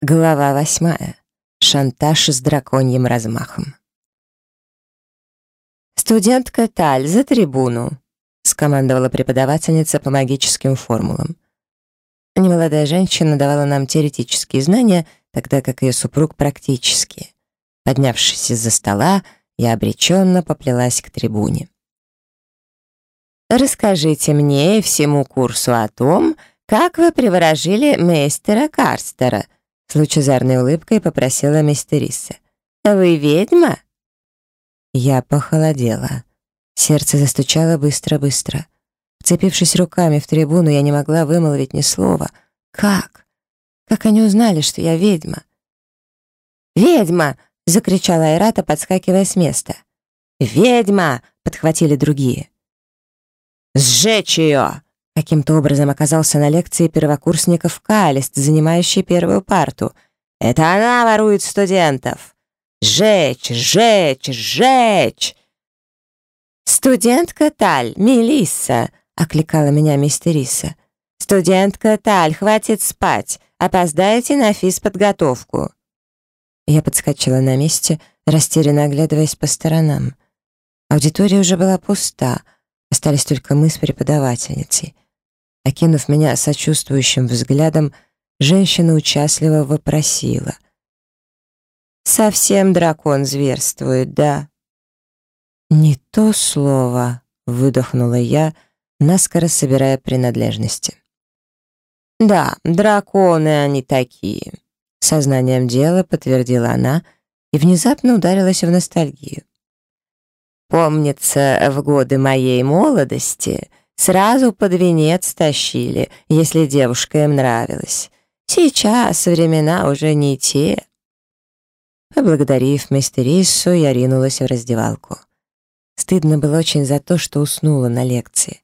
Глава восьмая. Шантаж с драконьим размахом. «Студентка Таль, за трибуну!» — скомандовала преподавательница по магическим формулам. Немолодая женщина давала нам теоретические знания, тогда как ее супруг — практические. Поднявшись из-за стола, я обреченно поплелась к трибуне. «Расскажите мне и всему курсу о том, как вы приворожили мейстера Карстера», Лучезарной улыбкой попросила мистериса. «А «Вы ведьма?» Я похолодела. Сердце застучало быстро-быстро. Вцепившись руками в трибуну, я не могла вымолвить ни слова. «Как? Как они узнали, что я ведьма?» «Ведьма!» — закричала Айрата, подскакивая с места. «Ведьма!» — подхватили другие. «Сжечь ее!» Каким-то образом оказался на лекции первокурсников Калист, занимающий первую парту. «Это она ворует студентов! Жечь, жечь, жечь!» «Студентка Таль, Мелисса!» — окликала меня мистериса. «Студентка Таль, хватит спать! Опоздаете на физподготовку!» Я подскочила на месте, растерянно оглядываясь по сторонам. Аудитория уже была пуста, остались только мы с преподавательницей. Окинув меня сочувствующим взглядом, женщина участливо вопросила. «Совсем дракон зверствует, да?» «Не то слово», — выдохнула я, наскоро собирая принадлежности. «Да, драконы они такие», — сознанием дела подтвердила она и внезапно ударилась в ностальгию. «Помнится, в годы моей молодости сразу под венец тащили, если девушка им нравилась. Сейчас времена уже не те. Поблагодарив мастерису, я ринулась в раздевалку. Стыдно было очень за то, что уснула на лекции.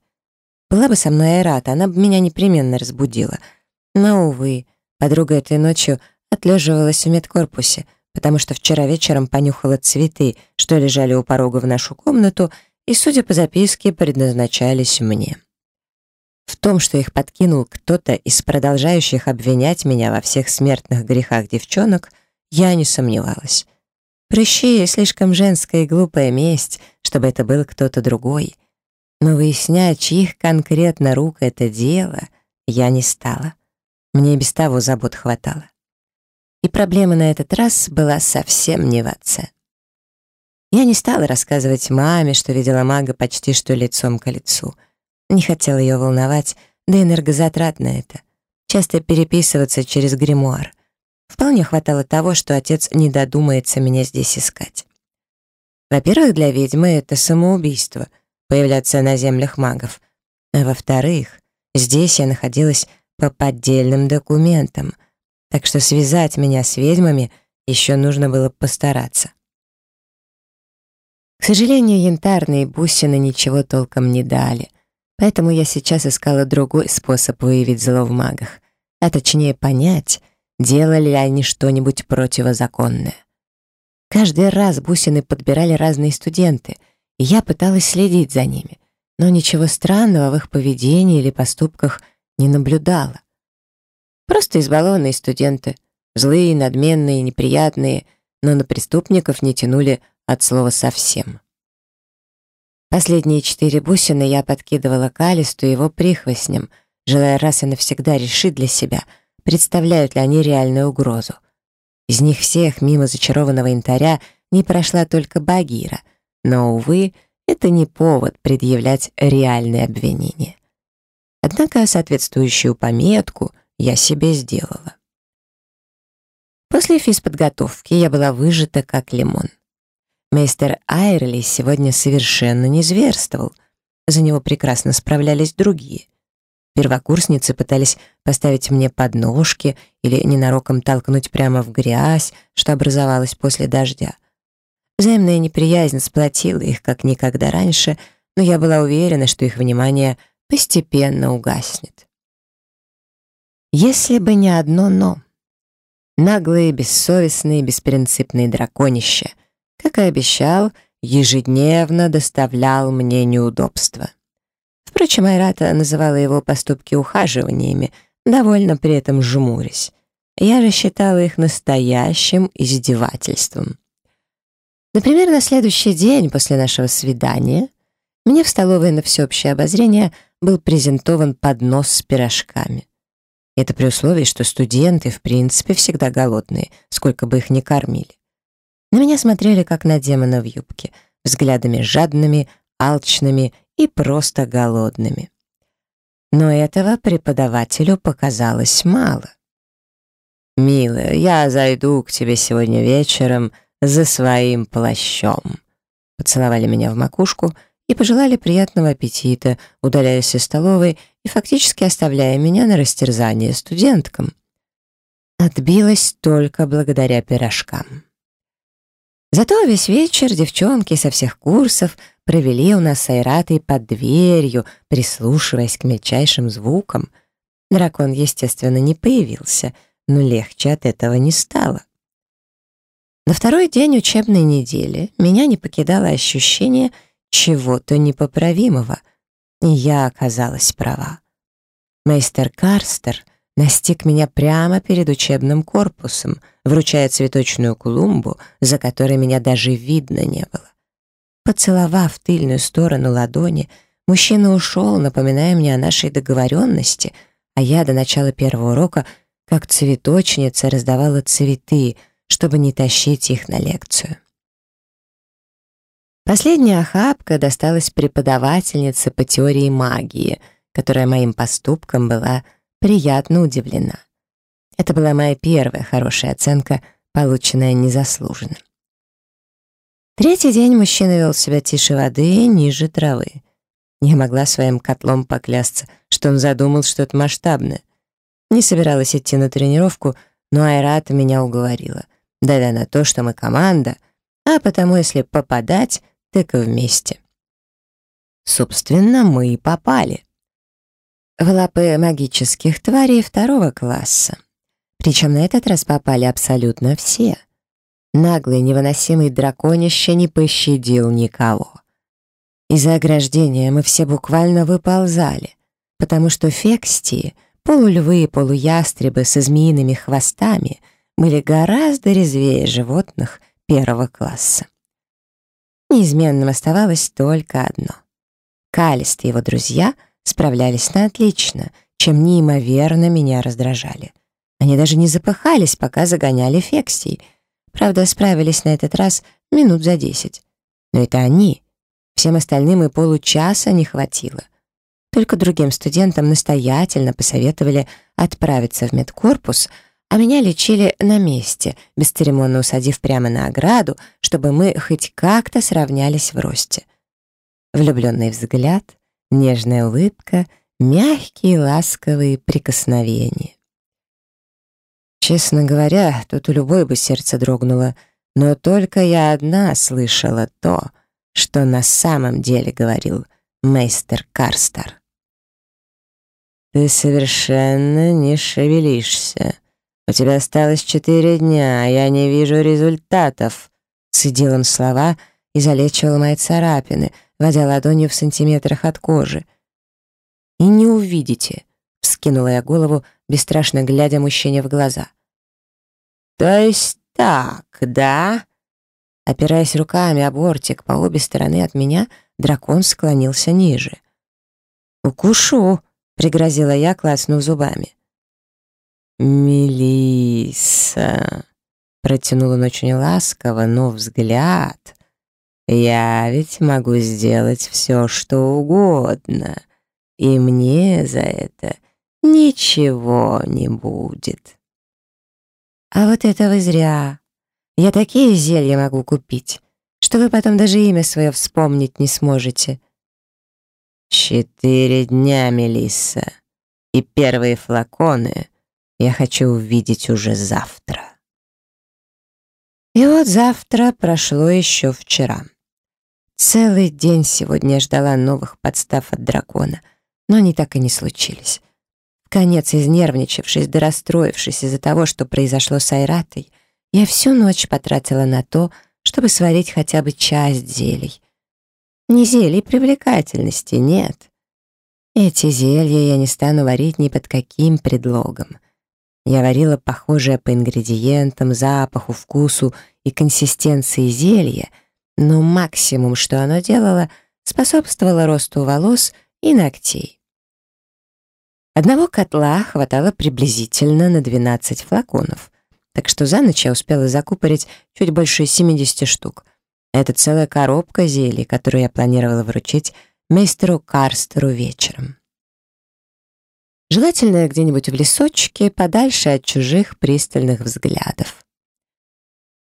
Была бы со мной Айрата, она бы меня непременно разбудила. Но, увы, подруга этой ночью отлеживалась в медкорпусе, потому что вчера вечером понюхала цветы, что лежали у порога в нашу комнату, и, судя по записке, предназначались мне. В том, что их подкинул кто-то из продолжающих обвинять меня во всех смертных грехах девчонок, я не сомневалась. Прыщи — слишком женская и глупая месть, чтобы это был кто-то другой. Но выяснять, чьих конкретно рук это дело, я не стала. Мне и без того забот хватало. И проблема на этот раз была совсем не в отце. Я не стала рассказывать маме, что видела мага почти что лицом к лицу. Не хотела ее волновать, да энергозатратно это. Часто переписываться через гримуар. Вполне хватало того, что отец не додумается меня здесь искать. Во-первых, для ведьмы это самоубийство — появляться на землях магов. А во-вторых, здесь я находилась по поддельным документам, так что связать меня с ведьмами еще нужно было постараться. К сожалению, янтарные бусины ничего толком не дали, поэтому я сейчас искала другой способ выявить зло в магах, а точнее понять, делали ли они что-нибудь противозаконное. Каждый раз бусины подбирали разные студенты, и я пыталась следить за ними, но ничего странного в их поведении или поступках не наблюдала. Просто избалованные студенты, злые, надменные, неприятные, но на преступников не тянули от слова «совсем». Последние четыре бусины я подкидывала Калисту его прихвостням, желая раз и навсегда решить для себя, представляют ли они реальную угрозу. Из них всех, мимо зачарованного янтаря, не прошла только Багира, но, увы, это не повод предъявлять реальные обвинения. Однако соответствующую пометку я себе сделала. После физподготовки я была выжата, как лимон. Мейстер Айрли сегодня совершенно не зверствовал. За него прекрасно справлялись другие. Первокурсницы пытались поставить мне подножки или ненароком толкнуть прямо в грязь, что образовалась после дождя. Взаимная неприязнь сплотила их, как никогда раньше, но я была уверена, что их внимание постепенно угаснет. Если бы не одно «но». Наглые, бессовестные, беспринципные драконища — как и обещал, ежедневно доставлял мне неудобства. Впрочем, Айрата называла его поступки ухаживаниями, довольно при этом жмурясь. Я же считала их настоящим издевательством. Например, на следующий день после нашего свидания мне в столовой на всеобщее обозрение был презентован поднос с пирожками. Это при условии, что студенты, в принципе, всегда голодные, сколько бы их ни кормили. На меня смотрели как на демона в юбке, взглядами жадными, алчными и просто голодными. Но этого преподавателю показалось мало. «Милая, я зайду к тебе сегодня вечером за своим плащом». Поцеловали меня в макушку и пожелали приятного аппетита, удаляясь из столовой и фактически оставляя меня на растерзание студенткам. Отбилась только благодаря пирожкам. Зато весь вечер девчонки со всех курсов провели у нас с Айратой под дверью, прислушиваясь к мельчайшим звукам. Дракон, естественно, не появился, но легче от этого не стало. На второй день учебной недели меня не покидало ощущение чего-то непоправимого, и я оказалась права. Мейстер Карстер — настиг меня прямо перед учебным корпусом, вручая цветочную клумбу, за которой меня даже видно не было. Поцеловав тыльную сторону ладони, мужчина ушел, напоминая мне о нашей договоренности, а я до начала первого урока, как цветочница, раздавала цветы, чтобы не тащить их на лекцию. Последняя охапка досталась преподавательнице по теории магии, которая моим поступком была приятно удивлена. Это была моя первая хорошая оценка, полученная незаслуженно. Третий день мужчина вел себя тише воды ниже травы. Не могла своим котлом поклясться, что он задумал что-то масштабное. Не собиралась идти на тренировку, но Айрата меня уговорила, давя на то, что мы команда, а потому, если попадать, так и вместе. Собственно, мы и попали в лапы магических тварей второго класса. Причем на этот раз попали абсолютно все. Наглый невыносимый драконище не пощадил никого. Из-за ограждения мы все буквально выползали, потому что фекстии, полульвы и полуястребы со змеиными хвостами были гораздо резвее животных первого класса. Неизменным оставалось только одно. Калист и его друзья — справлялись на отлично. Чем неимоверно меня раздражали. Они даже не запыхались, пока загоняли фексий. Правда, справились на этот раз минут за десять. Но это они. Всем остальным и получаса не хватило. Только другим студентам настоятельно посоветовали отправиться в медкорпус, а меня лечили на месте, бесцеремонно усадив прямо на ограду, чтобы мы хоть как-то сравнялись в росте. Влюбленный взгляд — нежная улыбка, мягкие ласковые прикосновения. Честно говоря, тут у любой бы сердце дрогнуло, но только я одна слышала то, что на самом деле говорил мейстер Карстер. «Ты совершенно не шевелишься. У тебя осталось четыре дня, а я не вижу результатов», — цедил он слова и залечивал мои царапины — водя ладонью в сантиметрах от кожи. «И не увидите», — вскинула я голову, бесстрашно глядя мужчине в глаза. «То есть так, да?» Опираясь руками о бортик по обе стороны от меня, дракон склонился ниже. «Укушу!» — пригрозила я, клацнув зубами. «Мелисса!» — протянул он очень ласково, но взгляд... Я ведь могу сделать все, что угодно, и мне за это ничего не будет. А вот это вы зря. Я такие зелья могу купить, что вы потом даже имя свое вспомнить не сможете. Четыре дня, Мелисса, и первые флаконы я хочу увидеть уже завтра. И вот завтра прошло еще вчера. Целый день сегодня ждала новых подстав от дракона, но они так и не случились. В конец, изнервничавшись да расстроившись из-за того, что произошло с Айратой, я всю ночь потратила на то, чтобы сварить хотя бы часть зелий. Не зелий привлекательности, нет. Эти зелья я не стану варить ни под каким предлогом. Я варила похожее по ингредиентам, запаху, вкусу и консистенции зелья — но максимум, что оно делало, способствовало росту волос и ногтей. Одного котла хватало приблизительно на 12 флаконов, так что за ночь я успела закупорить чуть больше 70 штук. Это целая коробка зелий, которую я планировала вручить мейстеру Карстеру вечером. Желательно где-нибудь в лесочке, подальше от чужих пристальных взглядов.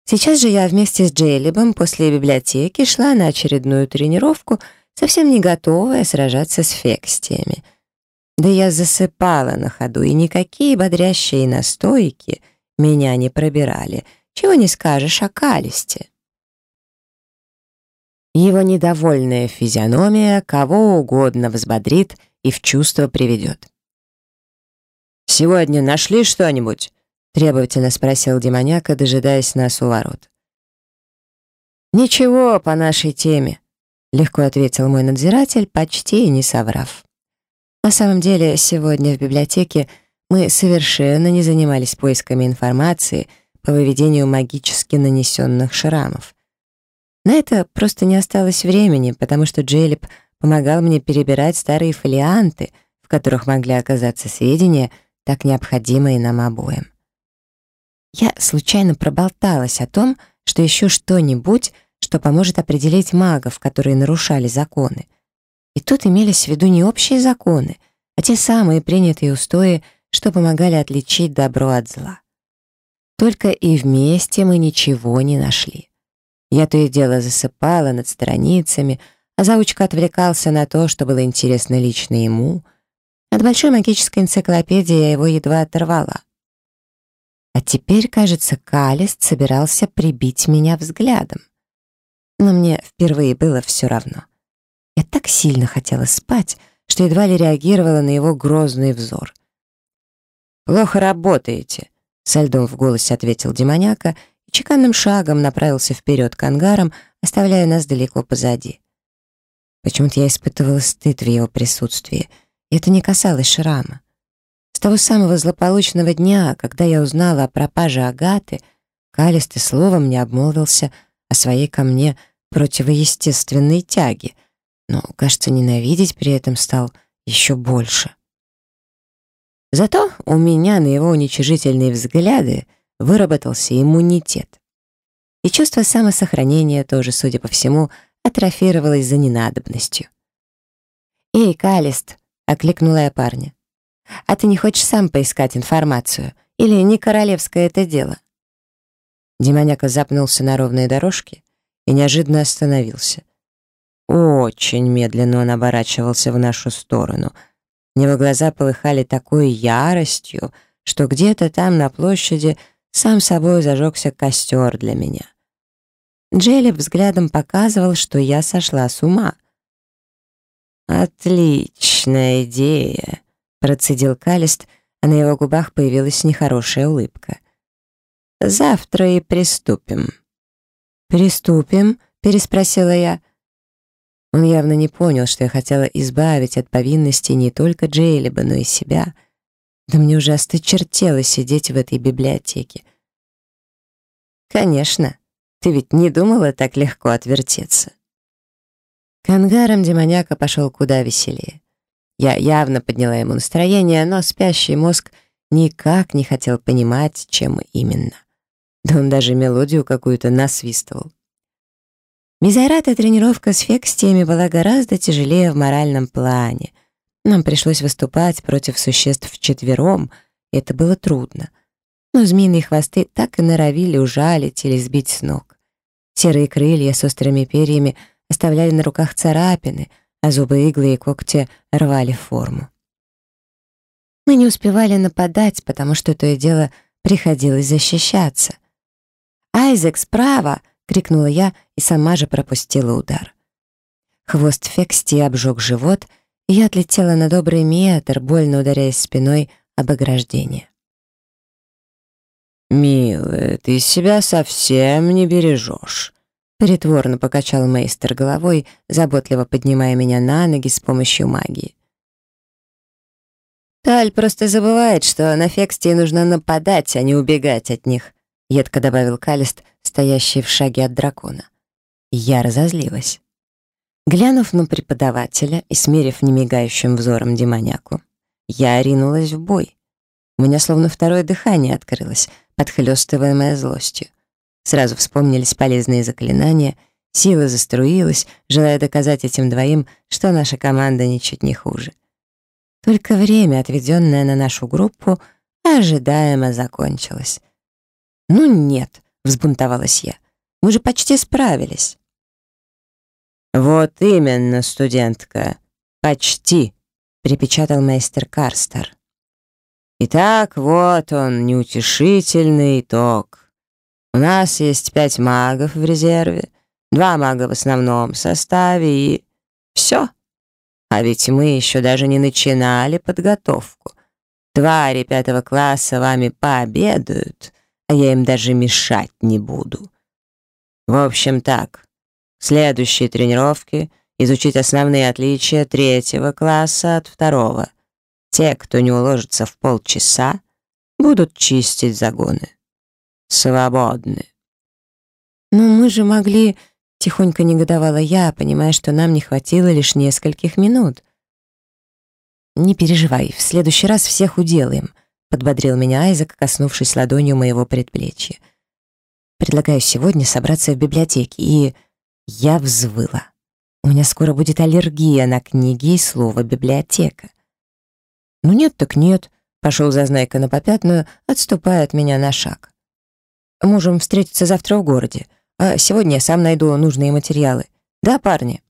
Сейчас же я вместе с Джейлибом после библиотеки шла на очередную тренировку, совсем не готовая сражаться с фекстиями. Да я засыпала на ходу, и никакие бодрящие настойки меня не пробирали. Чего не скажешь о Калисте. Его недовольная физиономия кого угодно взбодрит и в чувство приведет. «Сегодня нашли что-нибудь?» требовательно спросил демоняка, дожидаясь нас у ворот. «Ничего по нашей теме», — легко ответил мой надзиратель, почти не соврав. На самом деле, сегодня в библиотеке мы совершенно не занимались поисками информации по выведению магически нанесенных шрамов. На это просто не осталось времени, потому что Джелеп помогал мне перебирать старые фолианты, в которых могли оказаться сведения, так необходимые нам обоим. Я случайно проболталась о том, что еще что-нибудь, что поможет определить магов, которые нарушали законы. И тут имелись в виду не общие законы, а те самые принятые устои, что помогали отличить добро от зла. Только и вместе мы ничего не нашли. Я то и дело засыпала над страницами, а заучка отвлекался на то, что было интересно лично ему. От большой магической энциклопедии я его едва оторвала. А теперь, кажется, Калест собирался прибить меня взглядом. Но мне впервые было все равно. Я так сильно хотела спать, что едва ли реагировала на его грозный взор. «Плохо работаете», — со льдом в голосе ответил демоняка и чеканным шагом направился вперед к ангарам, оставляя нас далеко позади. Почему-то я испытывала стыд в его присутствии, и это не касалось шрама. С того самого злополучного дня, когда я узнала о пропаже Агаты, Калест и словом не обмолвился о своей ко мне противоестественной тяге, но, кажется, ненавидеть при этом стал еще больше. Зато у меня на его уничижительные взгляды выработался иммунитет. И чувство самосохранения тоже, судя по всему, атрофировалось за ненадобностью. «Эй, Калест!» — окликнула я парня а ты не хочешь сам поискать информацию? Или не королевское это дело?» Демоняка запнулся на ровной дорожке и неожиданно остановился. Очень медленно он оборачивался в нашу сторону. Его глаза полыхали такой яростью, что где-то там на площади сам собой зажегся костер для меня. Джелеб взглядом показывал, что я сошла с ума. «Отличная идея!» Процедил Калест, а на его губах появилась нехорошая улыбка. «Завтра и приступим». «Приступим?» — переспросила я. Он явно не понял, что я хотела избавить от повинности не только Джейлиба, но и себя. Да мне уже осточертело сидеть в этой библиотеке. «Конечно, ты ведь не думала так легко отвертеться». Кангаром демоняка пошел куда веселее. Я явно подняла ему настроение, но спящий мозг никак не хотел понимать, чем именно. Да он даже мелодию какую-то насвистывал. Мизайрата тренировка с фекстиями была гораздо тяжелее в моральном плане. Нам пришлось выступать против существ вчетвером, и это было трудно. Но змеиные хвосты так и норовили ужалить или сбить с ног. Серые крылья с острыми перьями оставляли на руках царапины — а зубы иглы и когти рвали форму. Мы не успевали нападать, потому что то и дело приходилось защищаться. «Айзек, справа!» — крикнула я и сама же пропустила удар. Хвост Фексти обжег живот, и я отлетела на добрый метр, больно ударяясь спиной об ограждение. «Милая, ты себя совсем не бережешь», Притворно покачал мейстер головой, заботливо поднимая меня на ноги с помощью магии. «Таль просто забывает, что на фексте нужно нападать, а не убегать от них», — едко добавил Калист, стоящий в шаге от дракона. Я разозлилась. Глянув на преподавателя и смерив немигающим взором демоняку, я ринулась в бой. У меня словно второе дыхание открылось, подхлёстываемое злостью. Сразу вспомнились полезные заклинания, сила заструилась, желая доказать этим двоим, что наша команда ничуть не хуже. Только время, отведенное на нашу группу, ожидаемо закончилось. «Ну нет», — взбунтовалась я, — «мы же почти справились». «Вот именно, студентка, почти», — припечатал мастер Карстер. «Итак, вот он, неутешительный итог». У нас есть пять магов в резерве, два мага в основном составе и... Все. А ведь мы еще даже не начинали подготовку. Твари пятого класса вами пообедают, а я им даже мешать не буду. В общем так, следующие тренировки изучить основные отличия третьего класса от второго. Те, кто не уложится в полчаса, будут чистить загоны свободны. Но мы же могли... Тихонько негодовала я, понимая, что нам не хватило лишь нескольких минут. «Не переживай, в следующий раз всех уделаем», — подбодрил меня Айзек, коснувшись ладонью моего предплечья. «Предлагаю сегодня собраться в библиотеке, и я взвыла. У меня скоро будет аллергия на книги и слово «библиотека». «Ну нет так нет», — пошел Зазнайка на попятную, отступая от меня на шаг. Можем встретиться завтра в городе. А сегодня я сам найду нужные материалы. Да, парни?»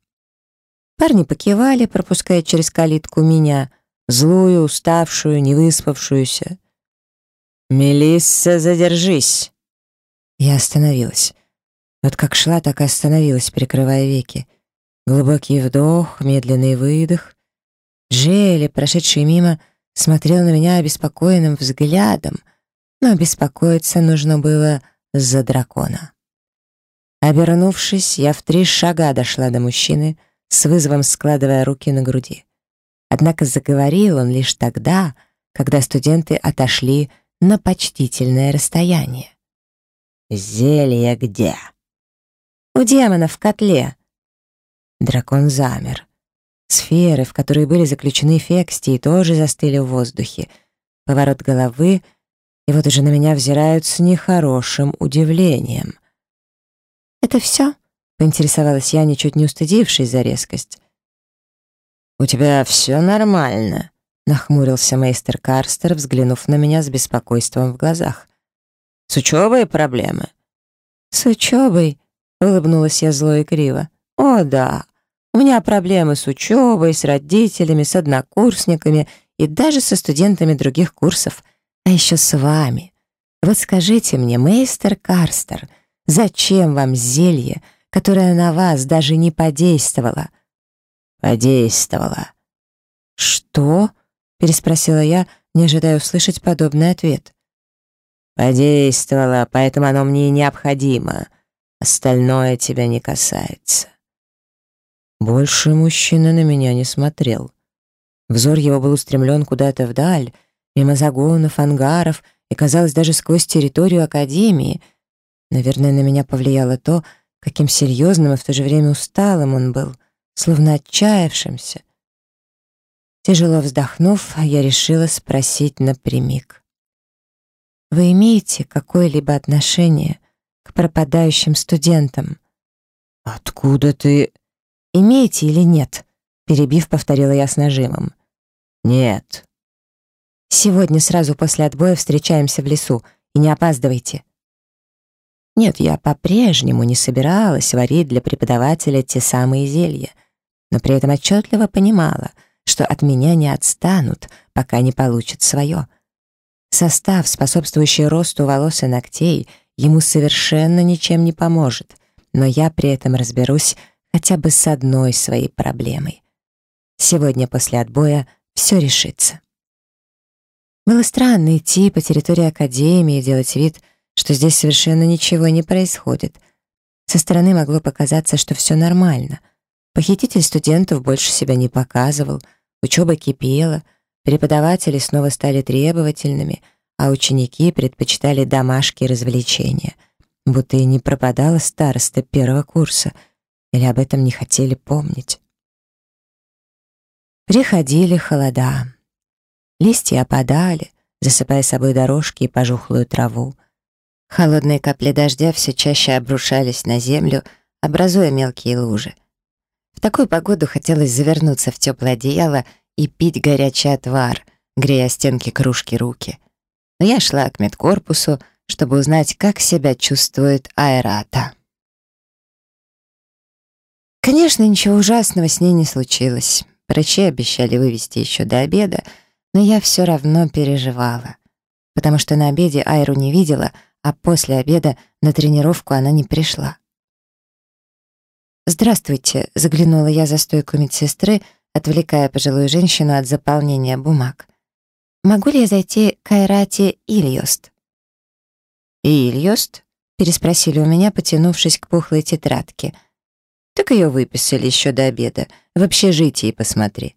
Парни покивали, пропуская через калитку меня, злую, уставшую, невыспавшуюся. «Мелисса, задержись!» Я остановилась. Вот как шла, так и остановилась, прикрывая веки. Глубокий вдох, медленный выдох. Джейли, прошедший мимо, смотрел на меня обеспокоенным взглядом — но беспокоиться нужно было за дракона. Обернувшись, я в три шага дошла до мужчины, с вызовом складывая руки на груди. Однако заговорил он лишь тогда, когда студенты отошли на почтительное расстояние. «Зелье где?» «У демона в котле». Дракон замер. Сферы, в которые были заключены фекстии, тоже застыли в воздухе. Поворот головы — и вот уже на меня взирают с нехорошим удивлением. «Это все?» — поинтересовалась я, ничуть не устыдившись за резкость. «У тебя все нормально», — нахмурился мейстер Карстер, взглянув на меня с беспокойством в глазах. «С учебой проблемы?» «С учебой?» — улыбнулась я зло и криво. «О, да, у меня проблемы с учебой, с родителями, с однокурсниками и даже со студентами других курсов» а еще с вами. Вот скажите мне, мейстер Карстер, зачем вам зелье, которое на вас даже не подействовало?» «Подействовало». «Что?» — переспросила я, не ожидая услышать подобный ответ. «Подействовало, поэтому оно мне необходимо. Остальное тебя не касается». Больше мужчина на меня не смотрел. Взор его был устремлен куда-то вдаль, мимо загонов, ангаров и, казалось, даже сквозь территорию Академии. Наверное, на меня повлияло то, каким серьезным и в то же время усталым он был, словно отчаявшимся. Тяжело вздохнув, я решила спросить напрямик. «Вы имеете какое-либо отношение к пропадающим студентам?» «Откуда ты...» «Имеете или нет?» Перебив, повторила я с нажимом. «Нет», Сегодня сразу после отбоя встречаемся в лесу, и не опаздывайте. Нет, я по-прежнему не собиралась варить для преподавателя те самые зелья, но при этом отчетливо понимала, что от меня не отстанут, пока не получат свое. Состав, способствующий росту волос и ногтей, ему совершенно ничем не поможет, но я при этом разберусь хотя бы с одной своей проблемой. Сегодня после отбоя все решится. Было странно идти по территории Академии и делать вид, что здесь совершенно ничего не происходит. Со стороны могло показаться, что все нормально. Похититель студентов больше себя не показывал, учеба кипела, преподаватели снова стали требовательными, а ученики предпочитали домашки и развлечения. Будто и не пропадала староста первого курса, или об этом не хотели помнить. Приходили холода. Листья опадали, засыпая собой дорожки и пожухлую траву. Холодные капли дождя все чаще обрушались на землю, образуя мелкие лужи. В такую погоду хотелось завернуться в теплое одеяло и пить горячий отвар, грея стенки кружки руки. Но я шла к медкорпусу, чтобы узнать, как себя чувствует аэрата. Конечно, ничего ужасного с ней не случилось. Врачи обещали вывести еще до обеда — но я все равно переживала, потому что на обеде Айру не видела, а после обеда на тренировку она не пришла. «Здравствуйте», — заглянула я за стойку медсестры, отвлекая пожилую женщину от заполнения бумаг. «Могу ли я зайти к Айрате Ильёст?» «Ильёст?» — переспросили у меня, потянувшись к пухлой тетрадке. «Так ее выписали еще до обеда. В общежитии посмотри».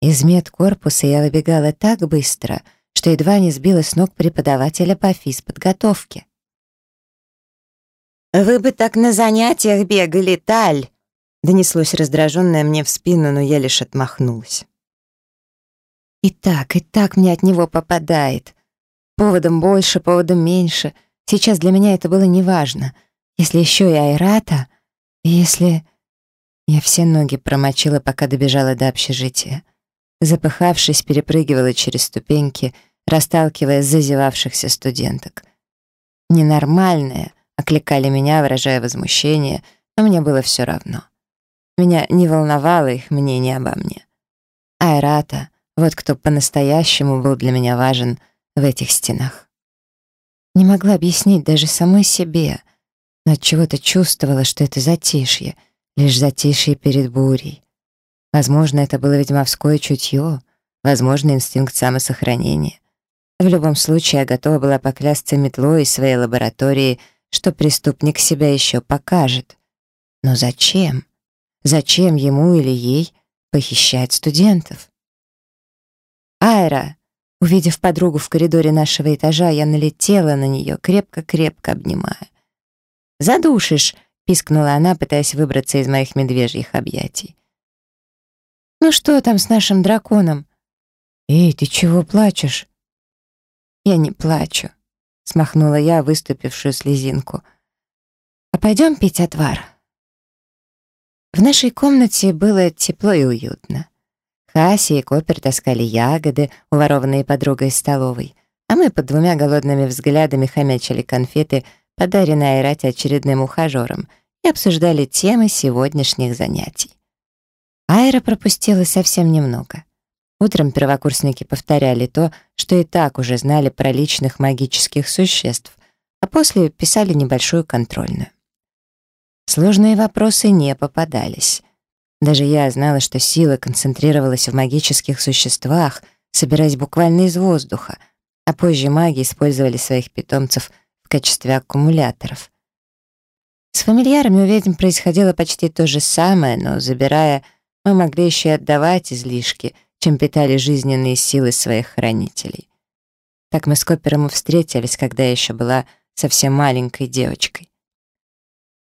Измет корпу я выбегала так быстро, что едва не сбила с ног преподавателя по физподготовке. «Вы бы так на занятиях бегали, Таль!» Донеслось раздраженное мне в спину, но я лишь отмахнулась. «И так, и так мне от него попадает. Поводом больше, поводом меньше. Сейчас для меня это было неважно. Если еще и Айрата, если...» Я все ноги промочила, пока добежала до общежития запыхавшись, перепрыгивала через ступеньки, расталкивая зазевавшихся студенток. «Ненормальные!» — окликали меня, выражая возмущение, но мне было все равно. Меня не волновало их мнение обо мне. Айрата — вот кто по-настоящему был для меня важен в этих стенах. Не могла объяснить даже самой себе, но чего то чувствовала, что это затишье, лишь затишье перед бурей. Возможно, это было ведьмовское чутье, возможно, инстинкт самосохранения. В любом случае, я готова была поклясться метлой из своей лаборатории, что преступник себя еще покажет. Но зачем? Зачем ему или ей похищать студентов? «Айра!» Увидев подругу в коридоре нашего этажа, я налетела на нее, крепко-крепко обнимая. «Задушишь!» — пискнула она, пытаясь выбраться из моих медвежьих объятий. Ну что там с нашим драконом? Эй, ты чего плачешь? Я не плачу, смахнула я выступившую слезинку. А пойдем пить отвар. В нашей комнате было тепло и уютно. Хаси и Копер таскали ягоды, уворованные подругой из столовой, а мы под двумя голодными взглядами хомячили конфеты, подаренные Айрате очередным ухажером, и обсуждали темы сегодняшних занятий. Айра пропустила совсем немного. Утром первокурсники повторяли то, что и так уже знали про личных магических существ, а после писали небольшую контрольную. Сложные вопросы не попадались. Даже я знала, что сила концентрировалась в магических существах, собираясь буквально из воздуха, а позже маги использовали своих питомцев в качестве аккумуляторов. С фамильярами у ведьм происходило почти то же самое, но забирая мы могли еще отдавать излишки, чем питали жизненные силы своих хранителей. Так мы с Копером и встретились, когда я еще была совсем маленькой девочкой.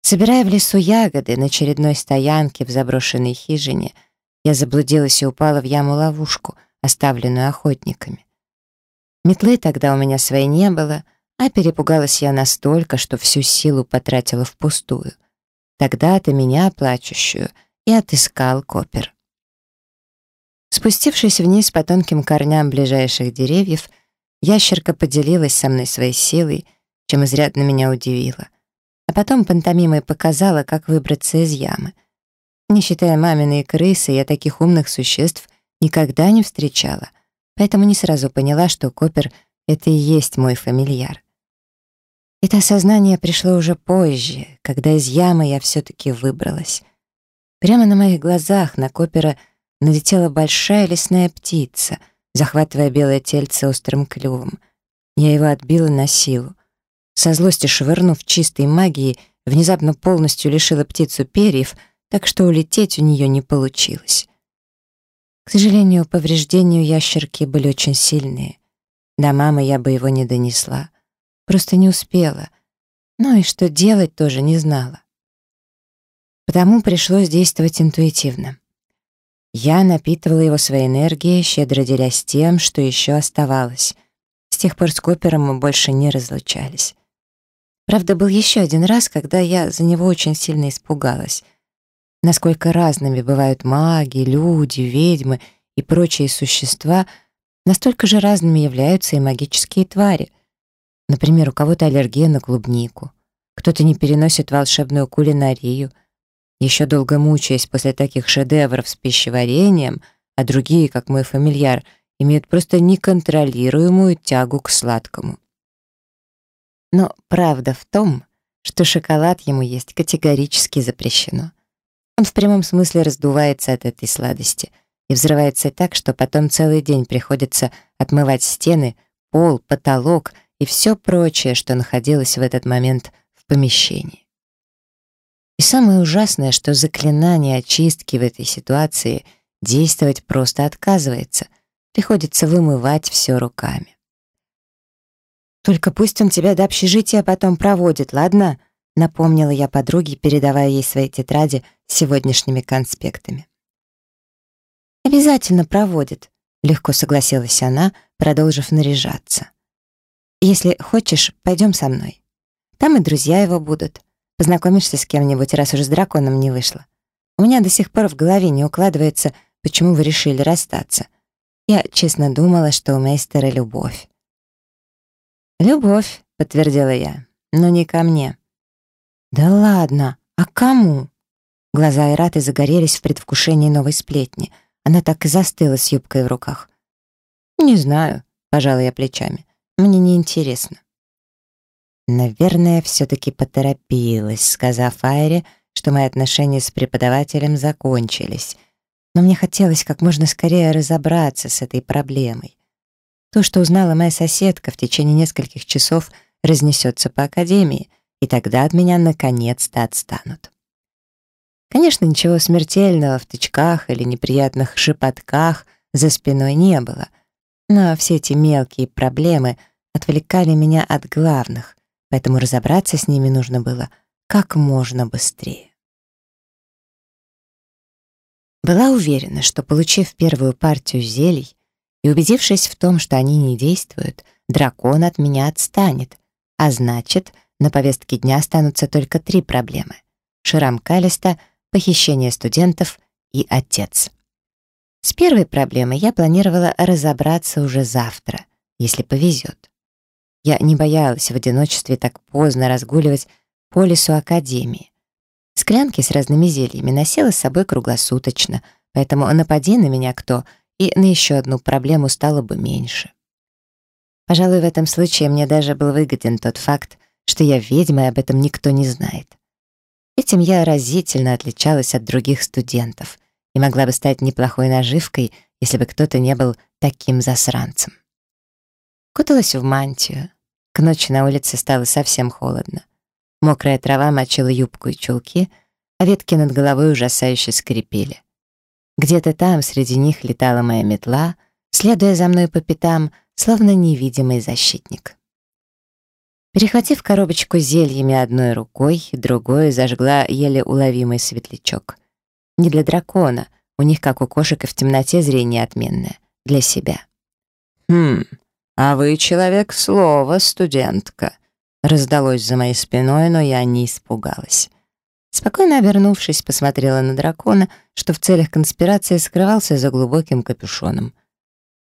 Собирая в лесу ягоды на очередной стоянке в заброшенной хижине, я заблудилась и упала в яму-ловушку, оставленную охотниками. Метлы тогда у меня своей не было, а перепугалась я настолько, что всю силу потратила впустую. Тогда-то меня, плачущую, и отыскал Копер. Спустившись вниз по тонким корням ближайших деревьев, ящерка поделилась со мной своей силой, чем изрядно меня удивило. А потом пантомимой показала, как выбраться из ямы. Не считая маминой крысы, я таких умных существ никогда не встречала, поэтому не сразу поняла, что Копер — это и есть мой фамильяр. Это осознание пришло уже позже, когда из ямы я все таки выбралась. Прямо на моих глазах на Копера налетела большая лесная птица, захватывая белое тельце острым клювом. Я его отбила на силу. Со злости швырнув чистой магией, внезапно полностью лишила птицу перьев, так что улететь у нее не получилось. К сожалению, повреждения у ящерки были очень сильные. До мамы я бы его не донесла. Просто не успела. Ну и что делать тоже не знала. Потому пришлось действовать интуитивно. Я напитывала его своей энергией, щедро делясь тем, что еще оставалось. С тех пор с Купером мы больше не разлучались. Правда, был еще один раз, когда я за него очень сильно испугалась. Насколько разными бывают маги, люди, ведьмы и прочие существа, настолько же разными являются и магические твари. Например, у кого-то аллергия на клубнику, кто-то не переносит волшебную кулинарию — еще долго мучаясь после таких шедевров с пищеварением, а другие, как мой фамильяр, имеют просто неконтролируемую тягу к сладкому. Но правда в том, что шоколад ему есть категорически запрещено. Он в прямом смысле раздувается от этой сладости и взрывается так, что потом целый день приходится отмывать стены, пол, потолок и все прочее, что находилось в этот момент в помещении. И самое ужасное, что заклинание очистки в этой ситуации действовать просто отказывается. Приходится вымывать все руками. «Только пусть он тебя до общежития потом проводит, ладно?» — напомнила я подруге, передавая ей свои тетради с сегодняшними конспектами. «Обязательно проводит», — легко согласилась она, продолжив наряжаться. «Если хочешь, пойдем со мной. Там и друзья его будут. Познакомишься с кем-нибудь, раз уже с драконом не вышло. У меня до сих пор в голове не укладывается, почему вы решили расстаться. Я честно думала, что у мейстера любовь. «Любовь», — подтвердила я, — «но не ко мне». «Да ладно, а кому?» Глаза Ираты загорелись в предвкушении новой сплетни. Она так и застыла с юбкой в руках. «Не знаю», — пожала я плечами. «Мне не интересно. Наверное, все-таки поторопилась, сказав Айре, что мои отношения с преподавателем закончились. Но мне хотелось как можно скорее разобраться с этой проблемой. То, что узнала моя соседка в течение нескольких часов, разнесется по академии, и тогда от меня наконец-то отстанут. Конечно, ничего смертельного в тычках или неприятных шепотках за спиной не было, но все эти мелкие проблемы отвлекали меня от главных — поэтому разобраться с ними нужно было как можно быстрее. Была уверена, что, получив первую партию зелий и убедившись в том, что они не действуют, дракон от меня отстанет, а значит, на повестке дня останутся только три проблемы — Шрам Калиста, похищение студентов и отец. С первой проблемой я планировала разобраться уже завтра, если повезет. Я не боялась в одиночестве так поздно разгуливать по лесу Академии. Склянки с разными зельями носила с собой круглосуточно, поэтому напади на меня кто, и на еще одну проблему стало бы меньше. Пожалуй, в этом случае мне даже был выгоден тот факт, что я ведьма, и об этом никто не знает. Этим я разительно отличалась от других студентов и могла бы стать неплохой наживкой, если бы кто-то не был таким засранцем. Куталась в мантию, к ночи на улице стало совсем холодно. Мокрая трава мочила юбку и чулки, а ветки над головой ужасающе скрипели. Где-то там среди них летала моя метла, следуя за мной по пятам, словно невидимый защитник. Перехватив коробочку зельями одной рукой, другой зажгла еле уловимый светлячок. Не для дракона, у них, как у кошек, и в темноте зрение отменное. Для себя. «Хм, «А вы человек слова, студентка», — раздалось за моей спиной, но я не испугалась. Спокойно обернувшись, посмотрела на дракона, что в целях конспирации скрывался за глубоким капюшоном.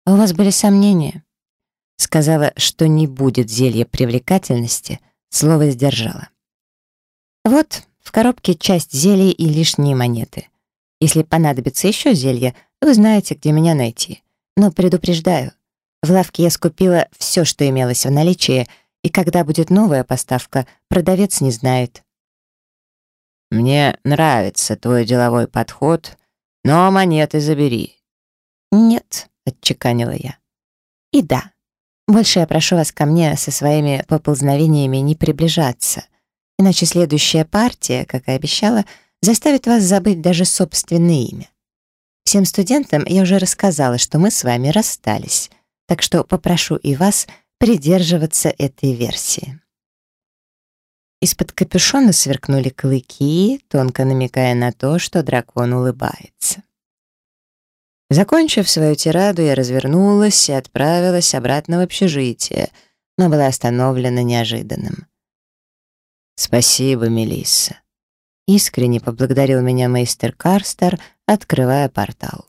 «А у вас были сомнения?» Сказала, что не будет зелья привлекательности, слово сдержала. «Вот в коробке часть зелья и лишние монеты. Если понадобится еще зелье, вы знаете, где меня найти. Но предупреждаю, в лавке я скупила все, что имелось в наличии, и когда будет новая поставка, продавец не знает. «Мне нравится твой деловой подход, но монеты забери». «Нет», — отчеканила я. «И да, больше я прошу вас ко мне со своими поползновениями не приближаться, иначе следующая партия, как и обещала, заставит вас забыть даже собственное имя. Всем студентам я уже рассказала, что мы с вами расстались» так что попрошу и вас придерживаться этой версии. Из-под капюшона сверкнули клыки, тонко намекая на то, что дракон улыбается. Закончив свою тираду, я развернулась и отправилась обратно в общежитие, но была остановлена неожиданным. «Спасибо, Мелисса», — искренне поблагодарил меня мейстер Карстер, открывая портал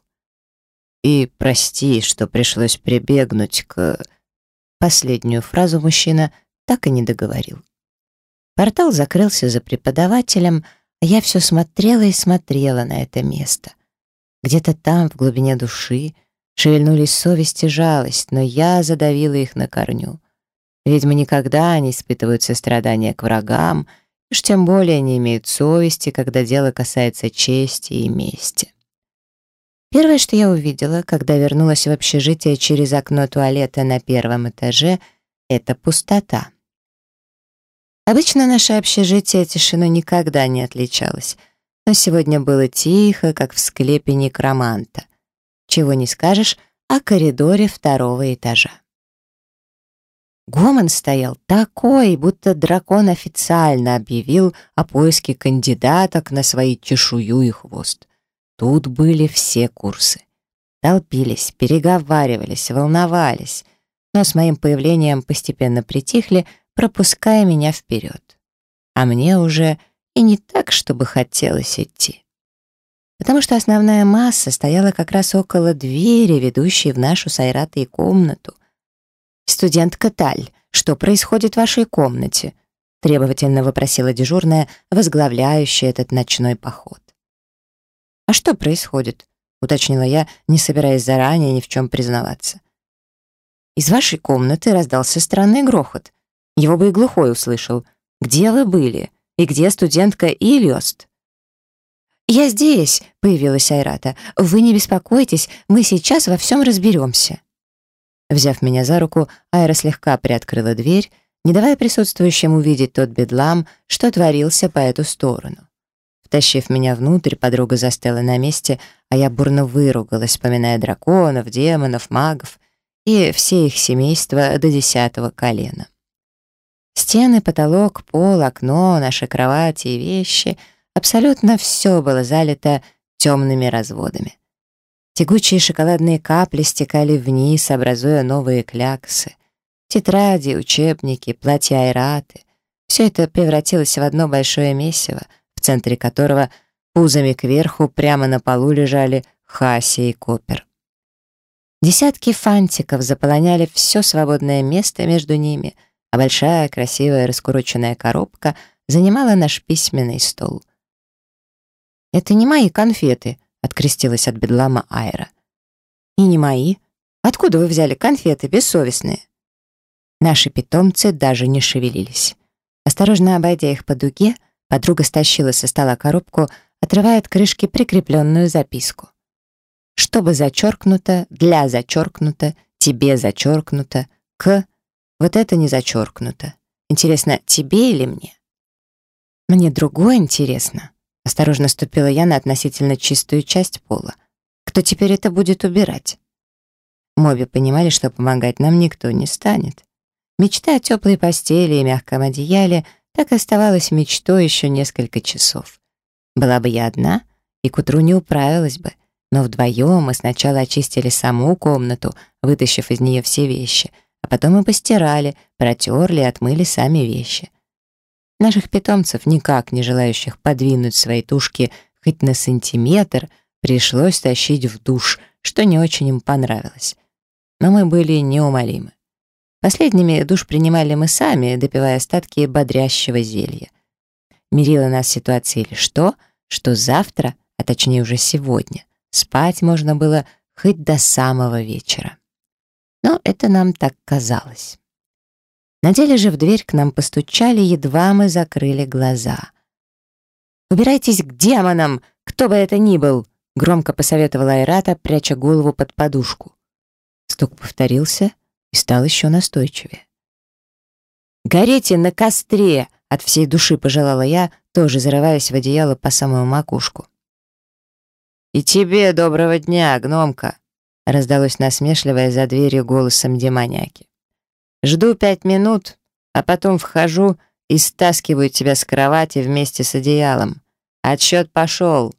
и прости, что пришлось прибегнуть к...» Последнюю фразу мужчина так и не договорил. Портал закрылся за преподавателем, а я все смотрела и смотрела на это место. Где-то там, в глубине души, шевельнулись совесть и жалость, но я задавила их на корню. Ведьмы никогда не испытывают сострадания к врагам, уж тем более не имеют совести, когда дело касается чести и мести. Первое, что я увидела, когда вернулась в общежитие через окно туалета на первом этаже, это пустота. Обычно наше общежитие тишину никогда не отличалось, но сегодня было тихо, как в склепе некроманта. Чего не скажешь о коридоре второго этажа. Гомон стоял такой, будто дракон официально объявил о поиске кандидаток на свои чешую и хвост. Тут были все курсы. Толпились, переговаривались, волновались, но с моим появлением постепенно притихли, пропуская меня вперед. А мне уже и не так, чтобы хотелось идти. Потому что основная масса стояла как раз около двери, ведущей в нашу с комнату. «Студентка Таль, что происходит в вашей комнате?» требовательно вопросила дежурная, возглавляющая этот ночной поход. «А что происходит?» — уточнила я, не собираясь заранее ни в чем признаваться. Из вашей комнаты раздался странный грохот. Его бы и глухой услышал. «Где вы были? И где студентка Ильёст?» «Я здесь», — появилась Айрата. «Вы не беспокойтесь, мы сейчас во всем разберемся». Взяв меня за руку, Айра слегка приоткрыла дверь, не давая присутствующим увидеть тот бедлам, что творился по эту сторону. Тащив меня внутрь, подруга застыла на месте, а я бурно выругалась, вспоминая драконов, демонов, магов и все их семейства до десятого колена. Стены, потолок, пол, окно, наши кровати и вещи — абсолютно все было залито темными разводами. Тягучие шоколадные капли стекали вниз, образуя новые кляксы. Тетради, учебники, платья айраты — все это превратилось в одно большое месиво — в центре которого пузами кверху прямо на полу лежали Хаси и Копер. Десятки фантиков заполоняли все свободное место между ними, а большая красивая раскуроченная коробка занимала наш письменный стол. «Это не мои конфеты», — открестилась от бедлама Айра. «И не мои. Откуда вы взяли конфеты бессовестные?» Наши питомцы даже не шевелились. Осторожно обойдя их по дуге, — Подруга стащила со стола коробку, отрывая от крышки прикрепленную записку. Чтобы зачеркнуто, для зачеркнуто, тебе зачеркнуто, к... Вот это не зачеркнуто. Интересно, тебе или мне? Мне другое интересно. Осторожно ступила я на относительно чистую часть пола. Кто теперь это будет убирать? Моби понимали, что помогать нам никто не станет. Мечта о теплой постели и мягком одеяле — так оставалась мечтой еще несколько часов. Была бы я одна, и к утру не управилась бы. Но вдвоем мы сначала очистили саму комнату, вытащив из нее все вещи, а потом и постирали, протерли и отмыли сами вещи. Наших питомцев, никак не желающих подвинуть свои тушки хоть на сантиметр, пришлось тащить в душ, что не очень им понравилось. Но мы были неумолимы. Последними душ принимали мы сами, допивая остатки бодрящего зелья. Мирила нас ситуация или что, что завтра, а точнее уже сегодня, спать можно было хоть до самого вечера. Но это нам так казалось. На деле же в дверь к нам постучали, едва мы закрыли глаза. «Убирайтесь к демонам, кто бы это ни был!» — громко посоветовала Айрата, пряча голову под подушку. Стук повторился — и стал еще настойчивее. «Горите на костре!» — от всей души пожелала я, тоже зарываясь в одеяло по самую макушку. «И тебе доброго дня, гномка!» — раздалось насмешливая за дверью голосом демоняки. «Жду пять минут, а потом вхожу и стаскиваю тебя с кровати вместе с одеялом. Отсчет пошел!»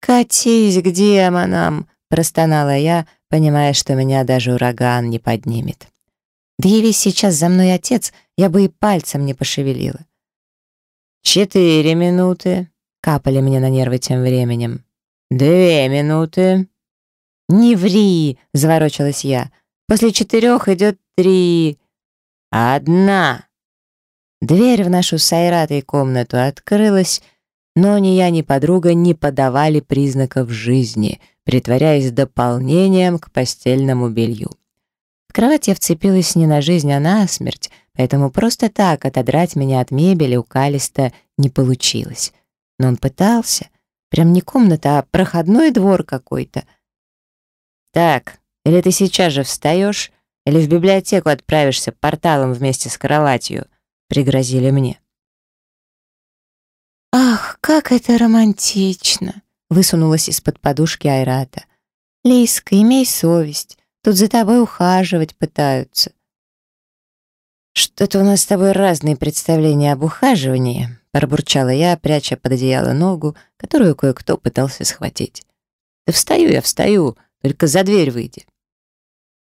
«Катись к демонам!» простонала я, понимая, что меня даже ураган не поднимет. Да явись сейчас за мной отец, я бы и пальцем не пошевелила. «Четыре минуты», — капали мне на нервы тем временем. «Две минуты». «Не ври!» — заворочилась я. «После четырех идет три...» «Одна!» Дверь в нашу с Айратой комнату открылась, но ни я, ни подруга не подавали признаков жизни — притворяясь дополнением к постельному белью. В кровать я вцепилась не на жизнь, а на смерть, поэтому просто так отодрать меня от мебели у Калиста не получилось. Но он пытался. Прям не комната, а проходной двор какой-то. «Так, или ты сейчас же встаешь, или в библиотеку отправишься порталом вместе с кроватью», — пригрозили мне. «Ах, как это романтично!» высунулась из-под подушки Айрата. «Лейска, имей совесть. Тут за тобой ухаживать пытаются». «Что-то у нас с тобой разные представления об ухаживании», пробурчала я, пряча под одеяло ногу, которую кое-кто пытался схватить. «Да встаю я, встаю, только за дверь выйди».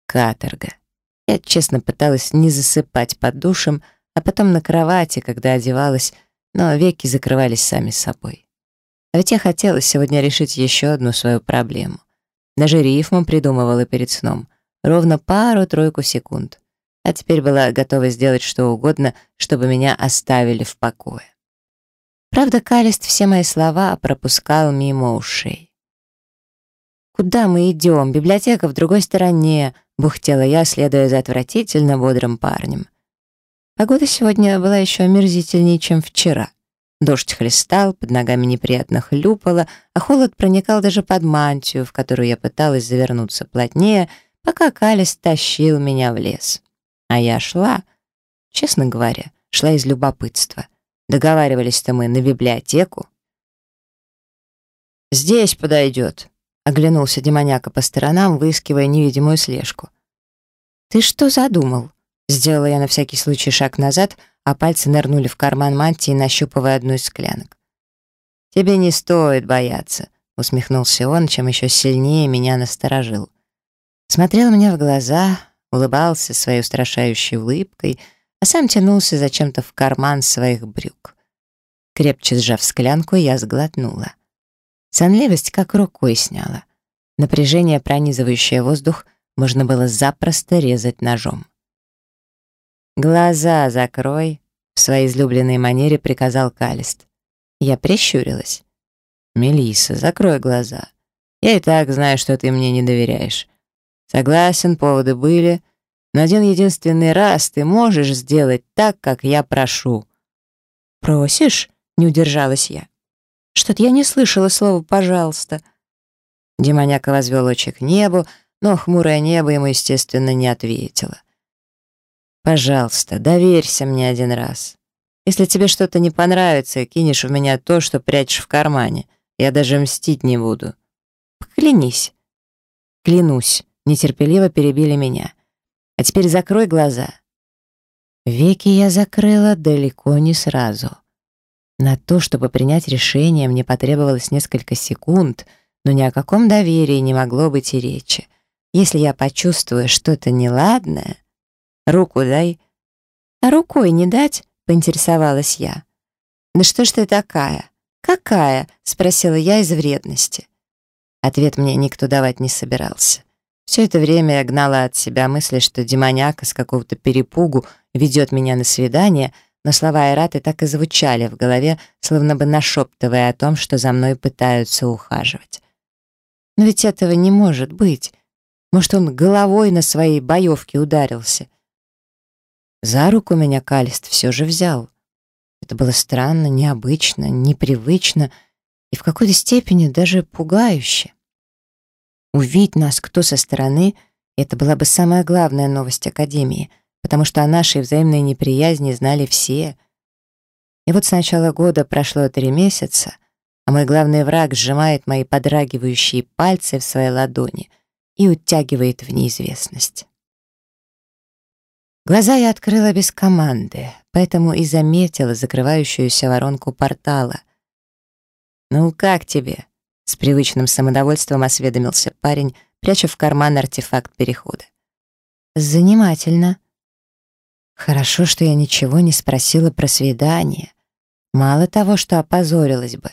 Каторга. Я честно пыталась не засыпать под душем, а потом на кровати, когда одевалась, но веки закрывались сами собой. А ведь я хотела сегодня решить еще одну свою проблему. Нажирив, он придумывала перед сном. Ровно пару-тройку секунд. А теперь была готова сделать что угодно, чтобы меня оставили в покое. Правда, Калест все мои слова пропускал мимо ушей. «Куда мы идем? Библиотека в другой стороне», — бухтела я, следуя за отвратительно бодрым парнем. Погода сегодня была еще омерзительнее, чем вчера. Дождь хлестал, под ногами неприятно хлюпало, а холод проникал даже под мантию, в которую я пыталась завернуться плотнее, пока Калис тащил меня в лес. А я шла, честно говоря, шла из любопытства. Договаривались-то мы на библиотеку. «Здесь подойдет», — оглянулся демоняка по сторонам, выискивая невидимую слежку. «Ты что задумал?» — сделала я на всякий случай шаг назад — а пальцы нырнули в карман мантии, нащупывая одну из склянок. «Тебе не стоит бояться», — усмехнулся он, чем еще сильнее меня насторожил. Смотрел мне в глаза, улыбался своей устрашающей улыбкой, а сам тянулся зачем-то в карман своих брюк. Крепче сжав склянку, я сглотнула. Сонливость как рукой сняла. Напряжение, пронизывающее воздух, можно было запросто резать ножом. «Глаза закрой!» — в своей излюбленной манере приказал Калист. Я прищурилась. Мелиса, закрой глаза. Я и так знаю, что ты мне не доверяешь. Согласен, поводы были, но один единственный раз ты можешь сделать так, как я прошу». «Просишь?» — не удержалась я. «Что-то я не слышала слова «пожалуйста». Демоняка возвел очи к небу, но хмурое небо ему, естественно, не ответило. Пожалуйста, доверься мне один раз. Если тебе что-то не понравится, кинешь в меня то, что прячешь в кармане. Я даже мстить не буду. Поклянись. Клянусь. Нетерпеливо перебили меня. А теперь закрой глаза. Веки я закрыла далеко не сразу. На то, чтобы принять решение, мне потребовалось несколько секунд, но ни о каком доверии не могло быть и речи. Если я почувствую что-то неладное, Руку дай». Рукой не дать?» — поинтересовалась я. «Да что ж ты такая? Какая?» — спросила я из вредности. Ответ мне никто давать не собирался. Все это время я гнала от себя мысли, что демоняк из какого-то перепугу ведет меня на свидание, но слова Айраты так и звучали в голове, словно бы нашептывая о том, что за мной пытаются ухаживать. Но ведь этого не может быть. Может, он головой на своей боевке ударился. За руку меня Калист все же взял. Это было странно, необычно, непривычно и в какой-то степени даже пугающе. Увидеть нас кто со стороны — это была бы самая главная новость Академии, потому что о нашей взаимной неприязни знали все. И вот с начала года прошло три месяца, а мой главный враг сжимает мои подрагивающие пальцы в своей ладони и утягивает в неизвестность. Глаза я открыла без команды, поэтому и заметила закрывающуюся воронку портала. «Ну как тебе?» — с привычным самодовольством осведомился парень, пряча в карман артефакт перехода. «Занимательно. Хорошо, что я ничего не спросила про свидание. Мало того, что опозорилась бы,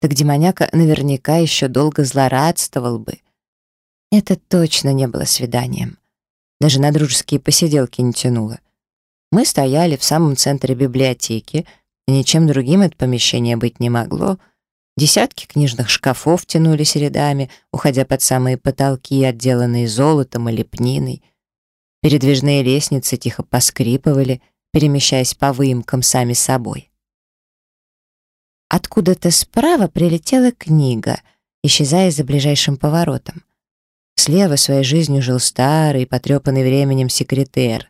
так демоняка наверняка еще долго злорадствовал бы. Это точно не было свиданием. Даже на дружеские посиделки не тянуло. Мы стояли в самом центре библиотеки, и ничем другим это помещение быть не могло. Десятки книжных шкафов тянулись рядами, уходя под самые потолки, отделанные золотом и лепниной. Передвижные лестницы тихо поскрипывали, перемещаясь по выемкам сами собой. Откуда-то справа прилетела книга, исчезая за ближайшим поворотом слева своей жизнью жил старый, потрепанный временем секретер.